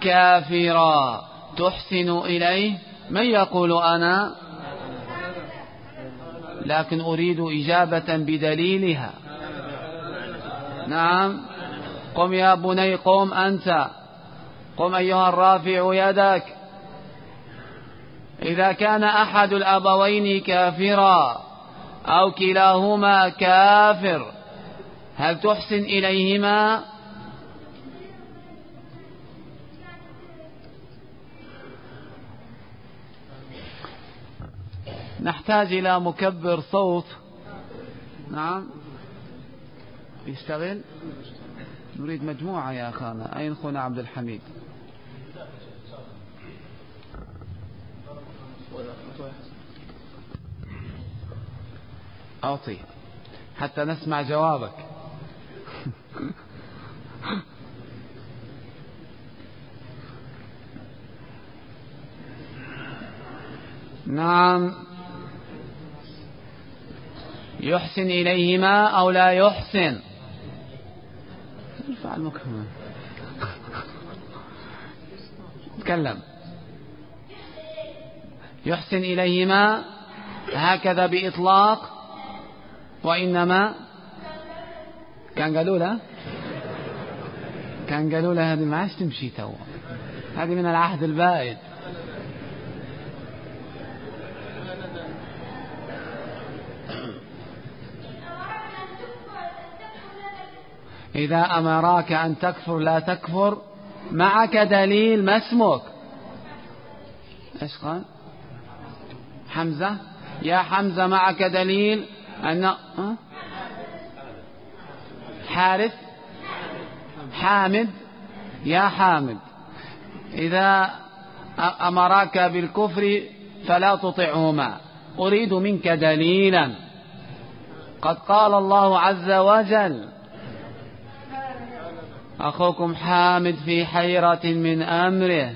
Speaker 1: كافرا. تحسن إليه من يقول أنا؟ لكن أريد إجابة بدليلها. نعم. قم يا بني قم أنت. قم أيها الرافع يدك. إذا كان أحد الأبوين كافرا أو كلاهما كافر هل تحسن إليهما؟ نحتاج إلى مكبر صوت. نعم. يشتغل؟ نريد مجموعة يا أخانا. أين أخونا عبد الحميد؟ أعطي. حتى نسمع جوابك. نعم. يحسن إليهما أو لا يحسن. ارفع المكمل تكلم. يحسن إليهما هكذا بإطلاق وإنما كان قالوا له؟ كان قالوا له هذه ما عادش تمشي تو. هذه من العهد البائد. إذا أمراك أن تكفر لا تكفر. معك دليل ما اسمك؟ إيش قال؟ حمزة. يا حمزة معك دليل أن حارث. حامد. يا حامد. إذا أمراك بالكفر فلا تطعهما. أريد منك دليلا. قد قال الله عز وجل أخوكم حامد في حيرة من أمره.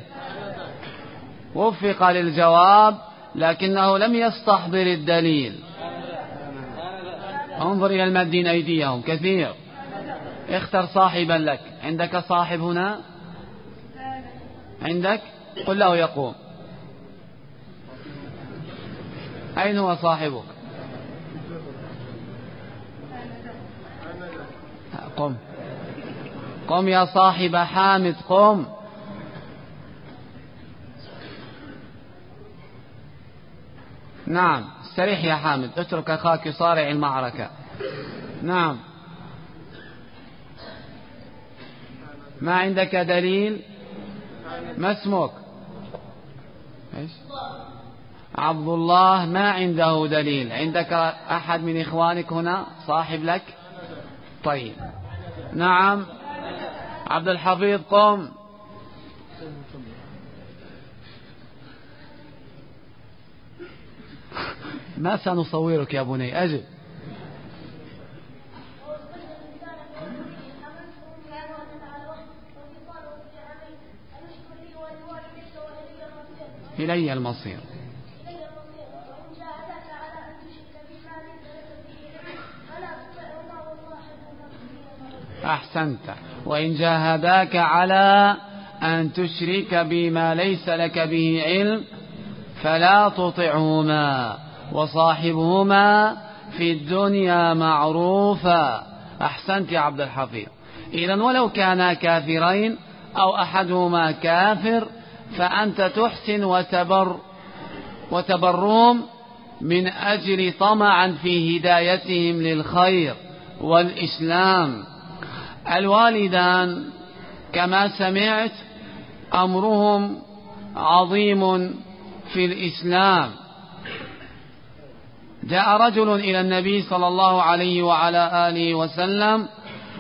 Speaker 1: وفق للجواب لكنه لم يستحضر الدليل. انظر إلى المادين أيديهم كثير. اختر صاحبا لك. عندك صاحب هنا؟ عندك؟ قل له يقوم. أين هو صاحبك؟ قم. قم يا صاحب حامد قم. نعم استريح يا حامد اترك أخاك يصارع المعركة. نعم. ما عندك دليل؟ ما اسمك؟ إيش؟ عبد الله ما عنده دليل. عندك أحد من إخوانك هنا؟ صاحب لك؟ طيب. نعم. عبد الحفيظ قم ما سنصورك يا بني؟ أجل. إلي المصير. أحسنت. وإن جاهداك على أن تشرك بما ليس لك به علم فلا تطعهما وصاحبهما في الدنيا معروفا. أحسنت يا عبد الحفيظ. إذا ولو كانا كافرين أو أحدهما كافر فأنت تحسن وتبر وتبرهم من أجل طمعا في هدايتهم للخير والإسلام. الوالدان كما سمعت أمرهم عظيم في الإسلام. جاء رجل إلى النبي صلى الله عليه وعلى آله وسلم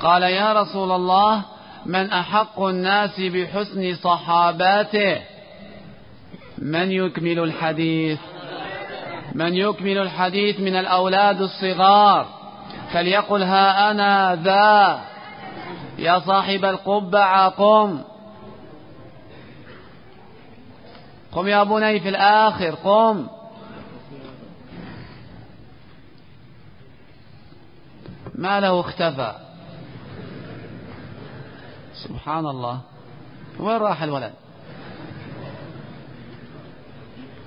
Speaker 1: قال يا رسول الله من أحق الناس بحسن صحاباته؟ من يكمل الحديث؟ من يكمل الحديث من الأولاد الصغار؟ فليقل ها أنا ذا. يا صاحب القبعة قم قم يا بني في الآخر قم. ما له اختفى. سبحان الله. وين راح الولد؟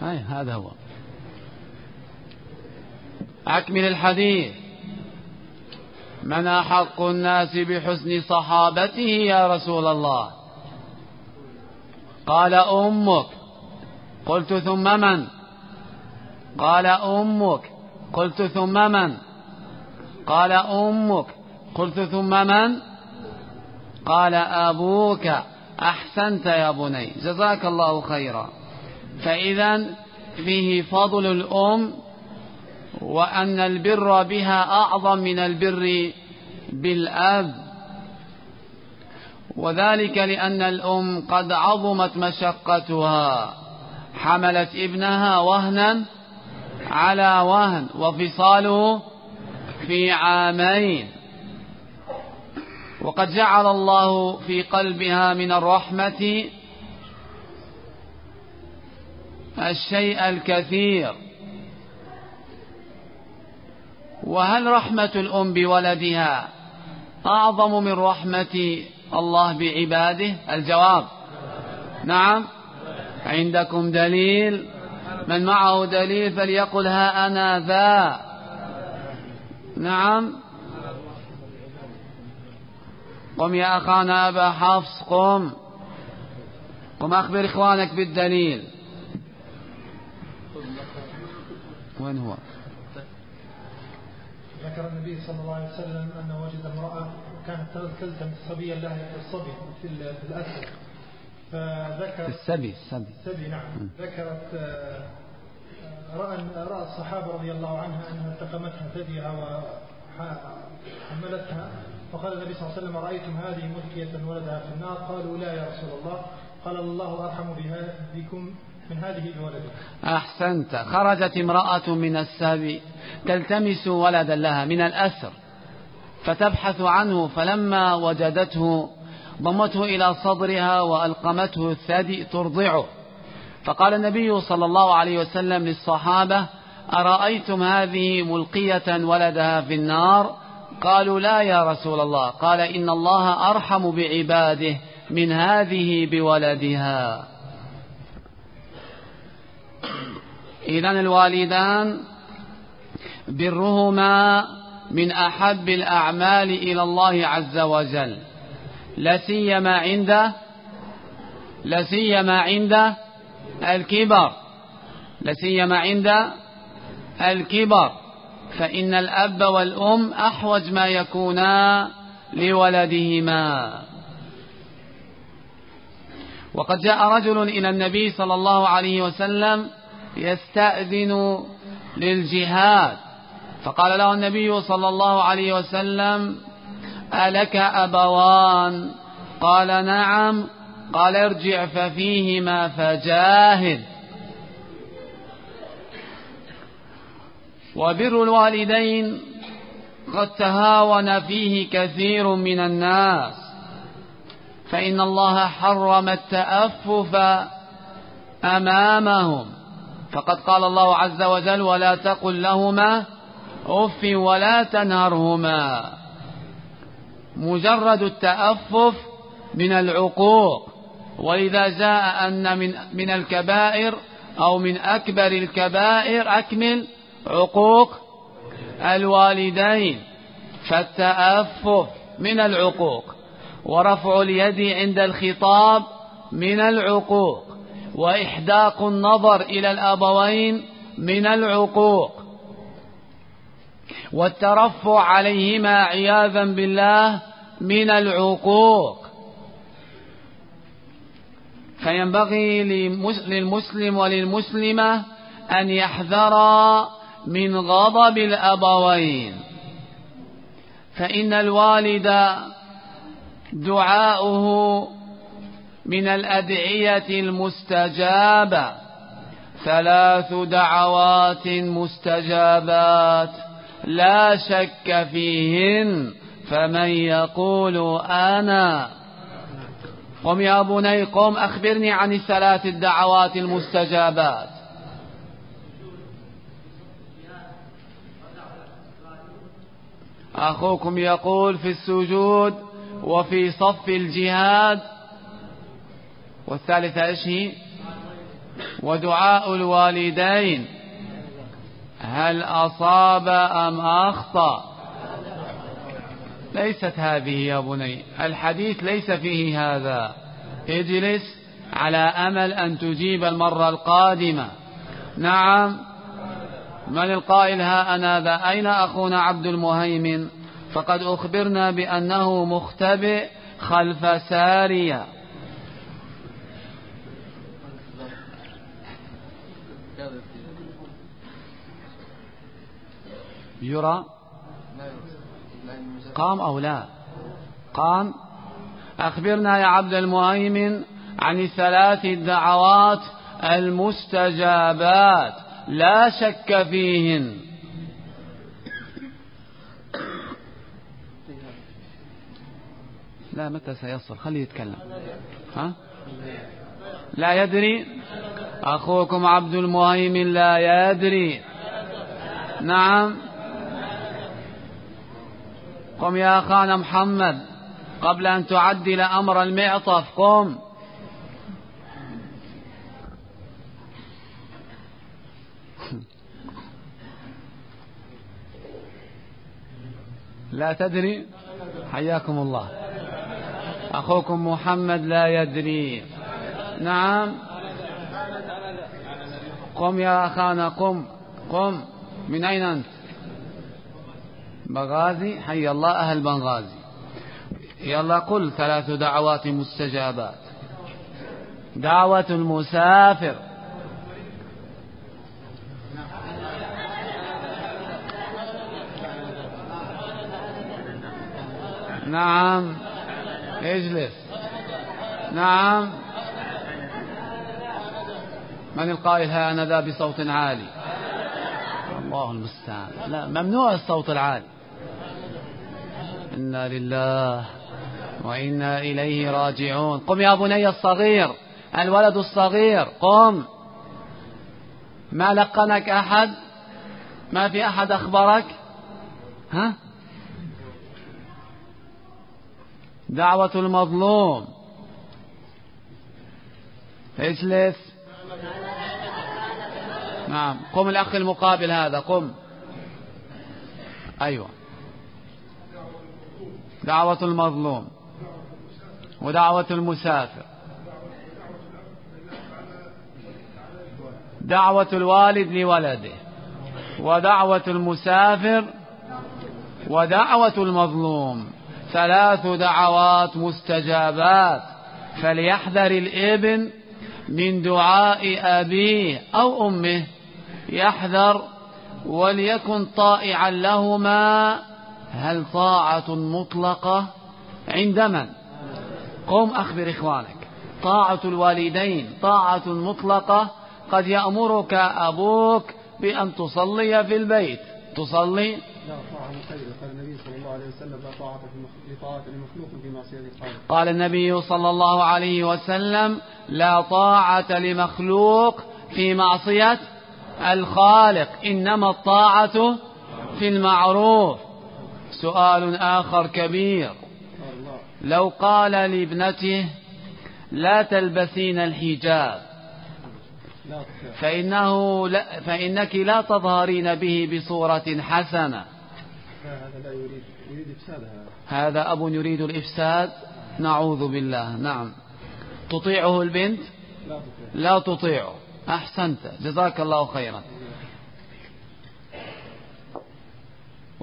Speaker 1: هاي هذا هو. أكمل الحديث. من أحق الناس بحسن صحابته يا رسول الله؟ قال أمك. قلت ثم من؟ قال أمك. قلت ثم من؟ قال أمك. قلت ثم من؟ قال أبوك. أحسنت يا بني. جزاك الله خيرا. فإذا فيه فضل الأم وأن البر بها أعظم من البر بالأب وذلك لأن الأم قد عظمت مشقتها حملت ابنها وهنا على وهن وفصاله في عامين. وقد جعل الله في قلبها من الرحمة الشيء الكثير. وهل رحمة الأم بولدها أعظم من رحمة الله بعباده؟ الجواب. نعم. عندكم دليل. من معه دليل فليقل ها أنا ذا. نعم. قم يا أخانا أبا حفص قم. قم أخبر إخوانك بالدليل. وين هو؟
Speaker 4: ذكر النبي صلى الله عليه وسلم أنه وجد امرأة كانت تلتمس صبيا لها الصبي في الأسد
Speaker 1: فذكر السبي السبي.
Speaker 4: السبي نعم. ذكرت آه، رأى رأى الصحابة رضي الله عنها أنها التقمتها ثديها وحملتها فقال النبي صلى الله عليه وسلم رأيتم هذه مذكية ولدها في النار؟ قالوا لا يا رسول الله. قال الله أرحم بها بكم من هذه بولدها
Speaker 1: أحسنت. خرجت امرأة من السبي تلتمس ولدا لها من الأسر فتبحث عنه فلما وجدته ضمته إلى صدرها وألقمته الثدي ترضعه. فقال النبي صلى الله عليه وسلم للصحابة أرأيتم هذه ملقية ولدها في النار؟ قالوا لا يا رسول الله. قال إن الله أرحم بعباده من هذه بولدها. إذا الوالدان برهما من أحب الأعمال إلى الله عز وجل. لسيما عند لسيما عند الكبر. لسيما عند الكبر. فإن الأب والأم أحوج ما يكونا لولدهما. وقد جاء رجل إلى النبي صلى الله عليه وسلم يستأذن للجهاد. فقال له النبي صلى الله عليه وسلم ألك أبوان؟ قال نعم. قال ارجع ففيهما فجاهد. وبر الوالدين قد تهاون فيه كثير من الناس. فإن الله حرم التأفف أمامهم. فقد قال الله عز وجل ولا تقل لهما أف ولا تنهرهما. مجرد التأفف من العقوق وإذا جاء أن من, من الكبائر أو من أكبر الكبائر أكمل عقوق الوالدين. فالتأفف من العقوق ورفع اليد عند الخطاب من العقوق. وإحداق النظر إلى الأبوين من العقوق. والترفع عليهما عياذا بالله من العقوق. فينبغي للمسلم وللمسلمة أن يحذرا من غضب الأبوين. فإن الوالد دعاؤه من الأدعية المستجابة. ثلاث دعوات مستجابات. لا شك فيهن. فمن يقول أنا. قم يا بني قم أخبرني عن الثلاث الدعوات المستجابات. أخوكم يقول في السجود وفي صف الجهاد والثالثة إيش هي؟ ودعاء الوالدين. هل أصاب أم أخطأ؟ ليست هذه يا بني. الحديث ليس فيه هذا. اجلس على أمل أن تجيب المرة القادمة. نعم. من القائل ها أنا ذا؟ أين أخونا عبد المهيمن؟ فقد أخبرنا بأنه مختبئ خلف سارية. يرى قام أو لا؟ قام. أخبرنا يا عبد المهيمن عن الثلاث الدعوات المستجابات لا شك فيهن. لا متى سيصل؟ خليه يتكلم. ها؟ لا يدري. أخوكم عبد المهيمن لا يدري. نعم. قم يا أخانا محمد قبل أن تعدل أمر المعطف قم. لا تدري؟ حياكم الله. أخوكم محمد لا يدري. نعم. قم يا أخانا قم. قم. من أين أنت؟ بغازي حي الله أهل بنغازي. يلا قل ثلاث دعوات مستجابات. دعوة المسافر. نعم. اجلس. نعم. من القائل ها أنا ذا بصوت عالي؟ الله المستعان. لا ممنوع الصوت العالي. إنا لله وإنا إليه راجعون. قم يا بني الصغير الولد الصغير قم. ما لقنك أحد؟ ما في أحد أخبرك؟ ها؟ دعوة المظلوم. اجلس. نعم قم الأخ المقابل هذا قم. أيوة. دعوة المظلوم ودعوة المسافر. دعوة الوالد لولده ودعوة المسافر ودعوة المظلوم. ثلاث دعوات مستجابات. فليحذر الابن من دعاء أبيه أو أمه. يحذر وليكن طائعا لهما هل طاعة مطلقة عند من؟ قم أخبر إخوانك. طاعة الوالدين طاعة مطلقة قد يأمرك أبوك بأن تصلي في البيت. تصلي؟
Speaker 5: لا طاعة قال النبي صلى الله عليه وسلم لا طاعة لمخلوق في معصية الخالق
Speaker 1: قال النبي صلى الله عليه وسلم لا طاعة لمخلوق في معصية الخالق إنما الطاعة في المعروف. سؤال آخر كبير. لو قال لابنته لا تلبسين الحجاب. فإنه لا فإنك لا تظهرين به بصورة حسنة.
Speaker 5: هذا لا يريد يريد إفسادها
Speaker 1: هذا. أب يريد الإفساد. نعوذ بالله. نعم. تطيعه البنت؟
Speaker 5: لا
Speaker 1: لا تطيعه. أحسنت. جزاك الله خيرا.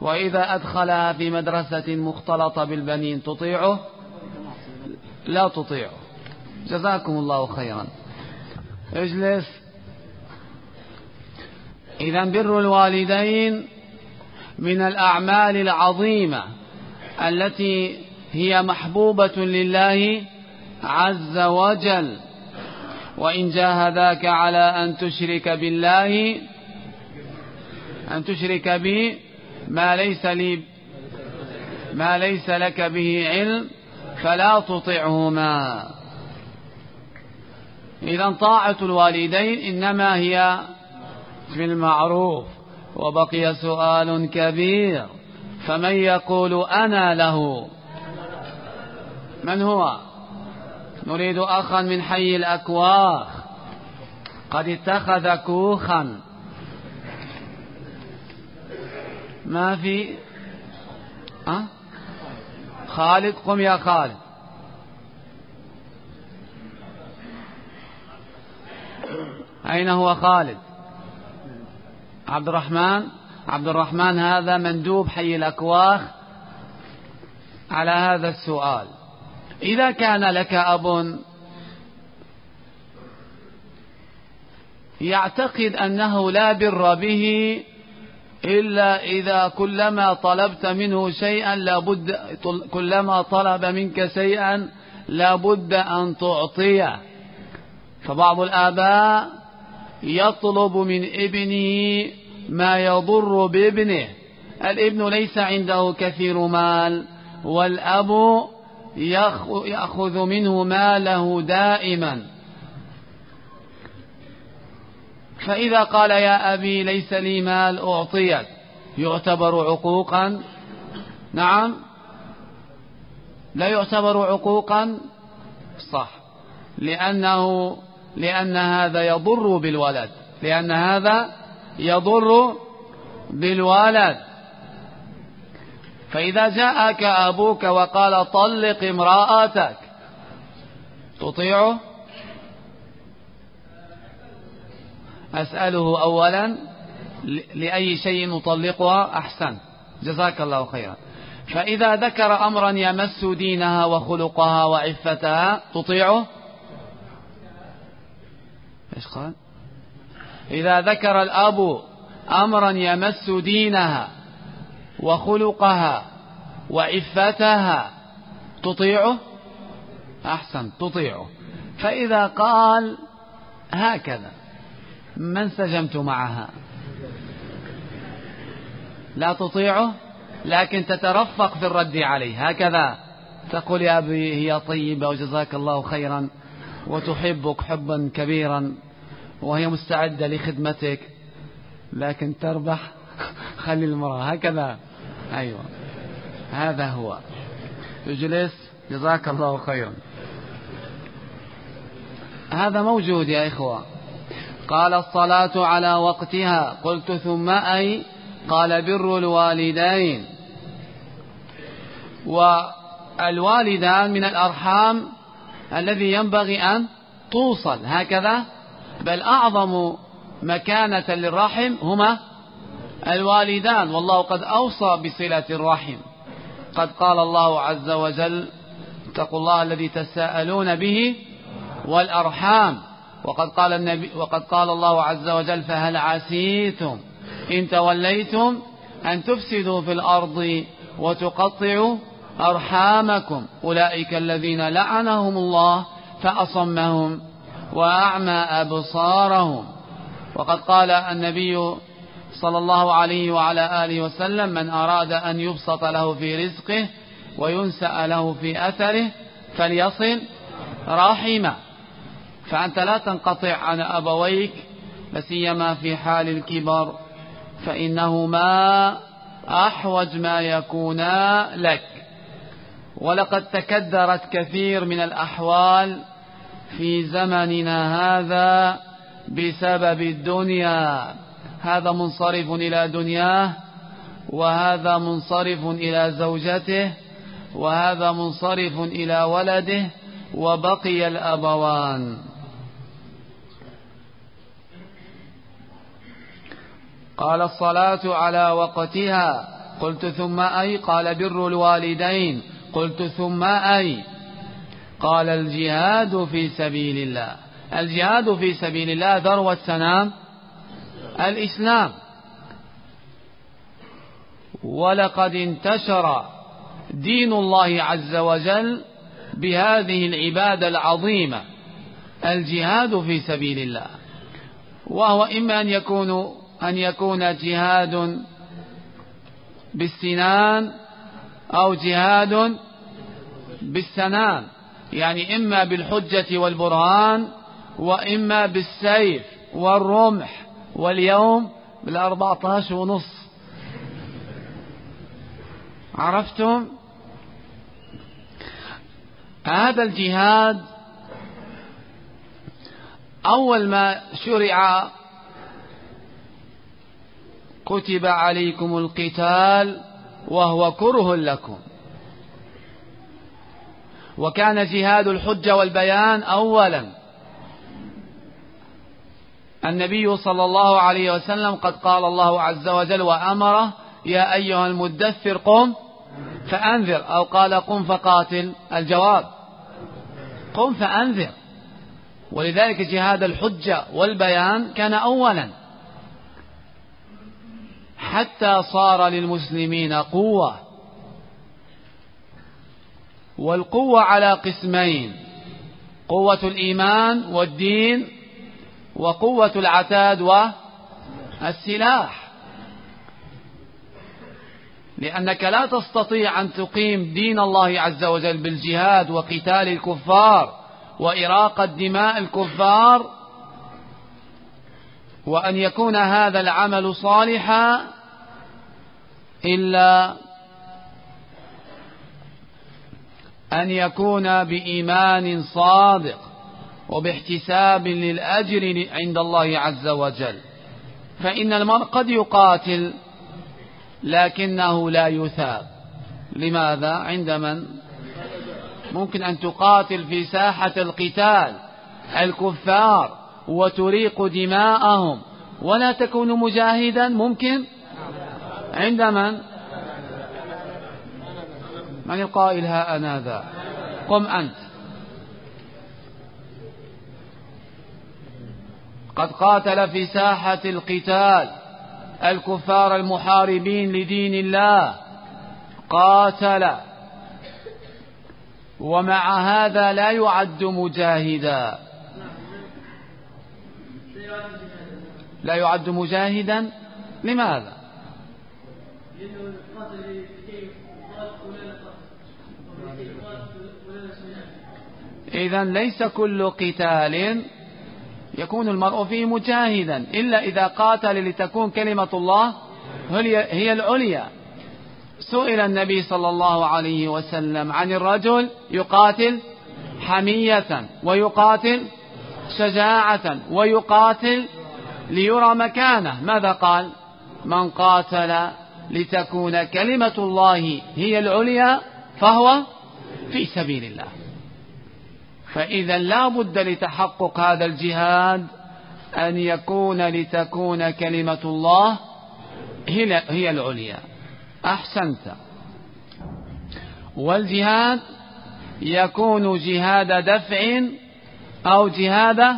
Speaker 1: وإذا أدخلها في مدرسة مختلطة بالبنين تطيعه؟ لا تطيعه. جزاكم الله خيرا. اجلس. إذا بر الوالدين من الأعمال العظيمة التي هي محبوبة لله عز وجل. وإن جاهداك على أن تشرك بالله أن تشرك بي ما ليس لي ما ليس لك به علم فلا تطعهما. إذا طاعة الوالدين إنما هي في المعروف وبقي سؤال كبير. فمن يقول أنا له؟ من هو؟ نريد أخا من حي الأكواخ قد اتخذ كوخا. ما في؟ أه؟ خالد قم يا خالد. أين هو خالد؟ عبد الرحمن عبد الرحمن هذا مندوب حي الأكواخ على هذا السؤال. إذا كان لك أب يعتقد أنه لا بر به إلا إذا كلما طلبت منه شيئا لابد كلما طلب منك شيئا لابد أن تعطيه. فبعض الآباء يطلب من ابنه ما يضر بابنه. الابن ليس عنده كثير مال والأب يأخذ منه ماله دائما. فإذا قال يا أبي ليس لي مال أعطيك يعتبر عقوقا. نعم. لا يعتبر عقوقا؟ صح. لأنه لأن هذا يضر بالولد. لأن هذا يضر بالولد. فإذا جاءك أبوك وقال طلق امرأتك تطيعه؟ أسأله أولا لأي شيء نطلقها أحسن. جزاك الله خيرا. فإذا ذكر أمرا يمس دينها وخلقها وعفتها تطيعه؟ إيش قال؟ إذا ذكر الأب أمرا يمس دينها وخلقها وعفتها تطيعه؟ أحسن تطيعه. فإذا قال هكذا. ما انسجمت معها؟ لا تطيعه لكن تترفق في الرد عليه. هكذا تقول يا أبي هي طيبة وجزاك الله خيرا وتحبك حبا كبيرا وهي مستعدة لخدمتك لكن تربح. خلي المرأة. هكذا. أيوة. هذا هو. اجلس. جزاك الله خيرا. هذا موجود يا إخوة. قال الصلاة على وقتها. قلت ثم أي؟ قال بر الوالدين. والوالدان من الأرحام الذي ينبغي أن توصل هكذا بل أعظم مكانة للرحم هما الوالدان. والله قد أوصى بصلة الرحم. قد قال الله عز وجل اتقوا الله الذي تساءلون به والأرحام. وقد قال النبي وقد قال الله عز وجل فهل عسيتم إن توليتم أن تفسدوا في الأرض وتقطعوا أرحامكم؟ أولئك الذين لعنهم الله فأصمهم وأعمى أبصارهم. وقد قال النبي صلى الله عليه وعلى آله وسلم من أراد أن يبسط له في رزقه وينسأ له في أثره فليصل رحمه. فأنت لا تنقطع عن أبويك لسيما في حال الكبر فإنهما أحوج ما يكونا لك. ولقد تكدرت كثير من الأحوال في زمننا هذا بسبب الدنيا. هذا منصرف إلى دنياه وهذا منصرف إلى زوجته وهذا منصرف إلى ولده وبقي الأبوان. قال الصلاة على وقتها. قلت ثم أي؟ قال بر الوالدين. قلت ثم أي؟ قال الجهاد في سبيل الله. الجهاد في سبيل الله ذروة سنام الإسلام. ولقد انتشر دين الله عز وجل بهذه العبادة العظيمة الجهاد في سبيل الله. وهو إما أن يكون أن يكون جهاد بالسنان أو جهاد بالسنان. يعني إما بالحجة والبرهان وإما بالسيف والرمح. واليوم بالأربعة عشر ونص. عرفتم؟ هذا الجهاد أول ما شرع كتب عليكم القتال وهو كره لكم. وكان جهاد الحجة والبيان أولا. النبي صلى الله عليه وسلم قد قال الله عز وجل وأمره يا أيها المدثر قم فأنذر. أو قال قم فقاتل. الجواب قم فأنذر. ولذلك جهاد الحجة والبيان كان أولا. حتى صار للمسلمين قوة. والقوة على قسمين قوة الإيمان والدين وقوة العتاد والسلاح. لأنك لا تستطيع أن تقيم دين الله عز وجل بالجهاد وقتال الكفار وإراقة دماء الكفار وأن يكون هذا العمل صالحا إلا أن يكون بإيمان صادق وباحتساب للأجر عند الله عز وجل. فإن المرء قد يقاتل لكنه لا يثاب. لماذا؟ عند من؟ ممكن أن تقاتل في ساحة القتال. الكفار وتريق دماءهم. ولا تكون مجاهدا ممكن؟ عند من؟ من القائل ها أنا ذا؟ قم أنت. قد قاتل في ساحة القتال الكفار المحاربين لدين الله. قاتل. ومع هذا لا يعد مجاهدا. لا يعد مجاهدا؟ لماذا؟ إذا ليس كل قتال يكون المرء فيه مجاهدا إلا إذا قاتل لتكون كلمة الله هي العليا. سئل النبي صلى الله عليه وسلم عن الرجل يقاتل حمية ويقاتل شجاعة ويقاتل ليرى مكانه. ماذا قال؟ من قاتل لتكون كلمة الله هي العليا فهو في سبيل الله. فإذا لا بد لتحقق هذا الجهاد أن يكون لتكون كلمة الله هي العليا. أحسنت. والجهاد يكون جهاد دفع أو جهاد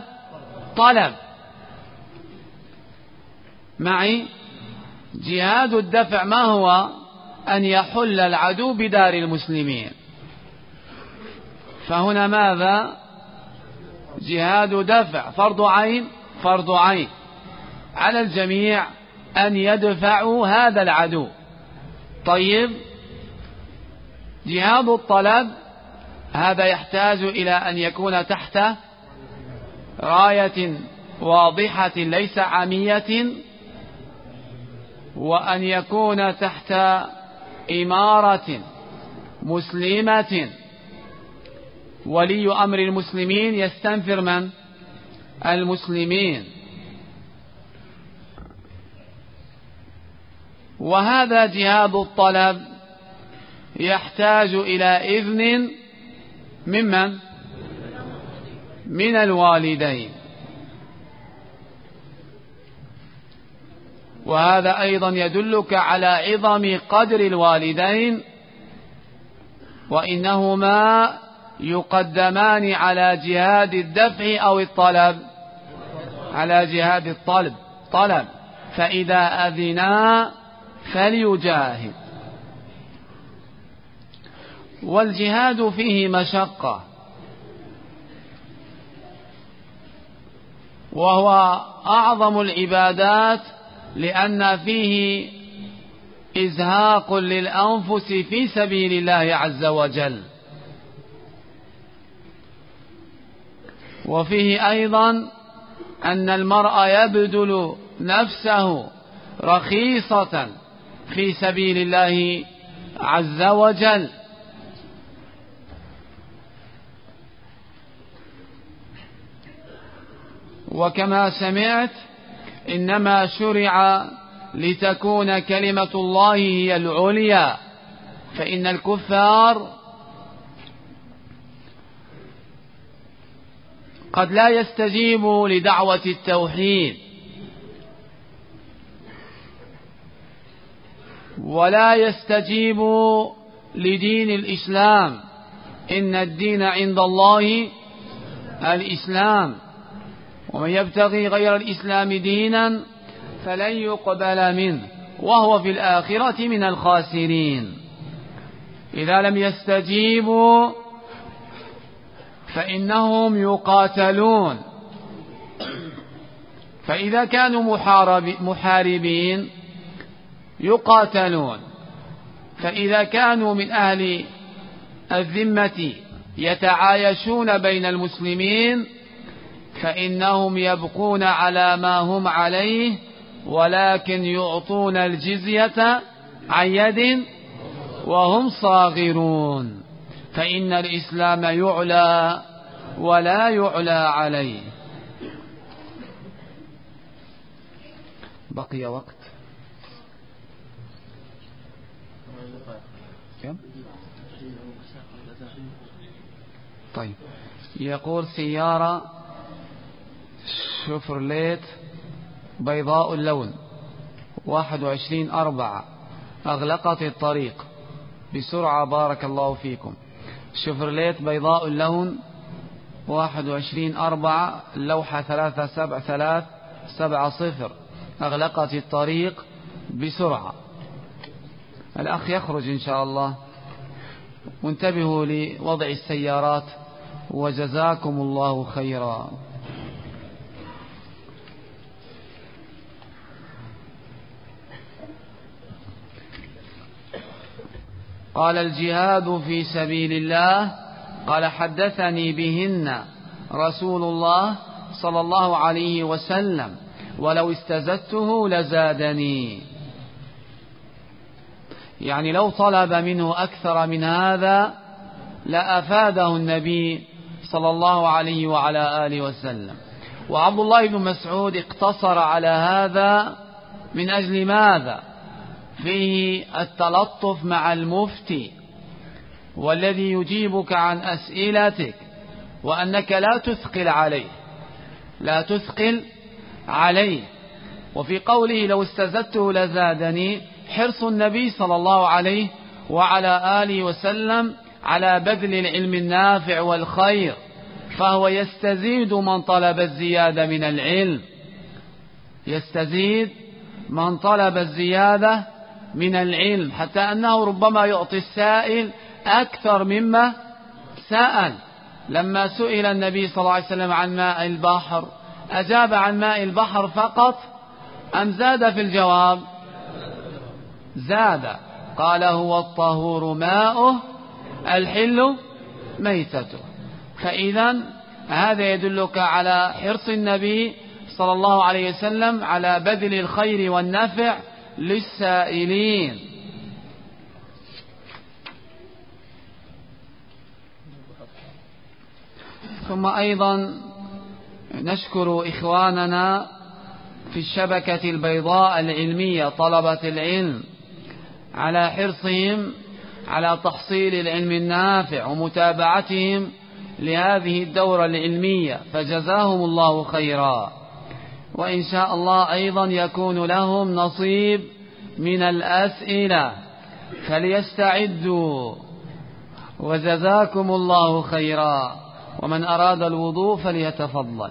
Speaker 1: طلب. معي؟ جهاد الدفع ما هو؟ أن يحل العدو بدار المسلمين. فهنا ماذا؟ جهاد دفع فرض عين فرض عين. على الجميع أن يدفعوا هذا العدو. طيب جهاد الطلب هذا يحتاج إلى أن يكون تحت راية واضحة ليس عامية. وأن يكون تحت إمارة مسلمة. ولي أمر المسلمين يستنفر من؟ المسلمين. وهذا جهاد الطلب يحتاج إلى إذن ممن من الوالدين. وهذا أيضا يدلك على عظم قدر الوالدين وإنهما يقدمان على جهاد الدفع أو الطلب على جهاد الطلب طلب. فإذا أذنا فليجاهد. والجهاد فيه مشقة. وهو أعظم العبادات لأن فيه إزهاق للأنفس في سبيل الله عز وجل. وفيه أيضا أن المرء يبذل نفسه رخيصة في سبيل الله عز وجل. وكما سمعت إنما شرع لتكون كلمة الله هي العليا فإن الكفار قد لا يستجيبوا لدعوة التوحيد ولا يستجيبوا لدين الإسلام. إن الدين عند الله الإسلام. ومن يبتغي غير الإسلام دينا فلن يقبل منه وهو في الآخرة من الخاسرين. إذا لم يستجيبوا فإنهم يقاتلون. فإذا كانوا محارب محاربين يقاتلون. فإذا كانوا من أهل الذمة يتعايشون بين المسلمين فإنهم يبقون على ما هم عليه ولكن يعطون الجزية عن يد وهم صاغرون. فإن الإسلام يعلى ولا يعلى عليه. بقي وقت. كم؟ طيب. يقول سيارة شفرليت بيضاء اللون. واحد وعشرين أربعة. أغلقت الطريق. بسرعة بارك الله فيكم. شفرليت بيضاء اللون. واحد وعشرين أربعة. اللوحة ثلاثة سبع ثلاث سبعة صفر. أغلقت الطريق بسرعة. الأخ يخرج إن شاء الله. وانتبهوا لوضع السيارات. وجزاكم الله خيرا. قال الجهاد في سبيل الله. قال حدثني بهن رسول الله صلى الله عليه وسلم. ولو استزدته لزادني. يعني لو طلب منه أكثر من هذا لأفاده النبي صلى الله عليه وعلى آله وسلم. وعبد الله بن مسعود اقتصر على هذا من أجل ماذا؟ فيه التلطف مع المفتي والذي يجيبك عن أسئلتك وأنك لا تثقل عليه لا تثقل عليه. وفي قوله لو استزدته لزادني حرص النبي صلى الله عليه وعلى آله وسلم على بذل العلم النافع والخير فهو يستزيد من طلب الزيادة من العلم. يستزيد من طلب الزيادة من العلم حتى أنه ربما يعطي السائل أكثر مما سأل. لما سئل النبي صلى الله عليه وسلم عن ماء البحر أجاب عن ماء البحر فقط أم زاد في الجواب؟ زاد. قال هو الطهور ماؤه الحل ميتته. فإذا هذا يدلك على حرص النبي صلى الله عليه وسلم على بذل الخير والنفع للسائلين. ثم أيضا نشكر إخواننا في الشبكة البيضاء العلمية طلبة العلم على حرصهم على تحصيل العلم النافع ومتابعتهم لهذه الدورة العلمية فجزاهم الله خيرا. وإن شاء الله أيضا يكون لهم نصيب من الأسئلة. فليستعدوا. وجزاكم الله خيرا. ومن أراد الوضوء فليتفضل.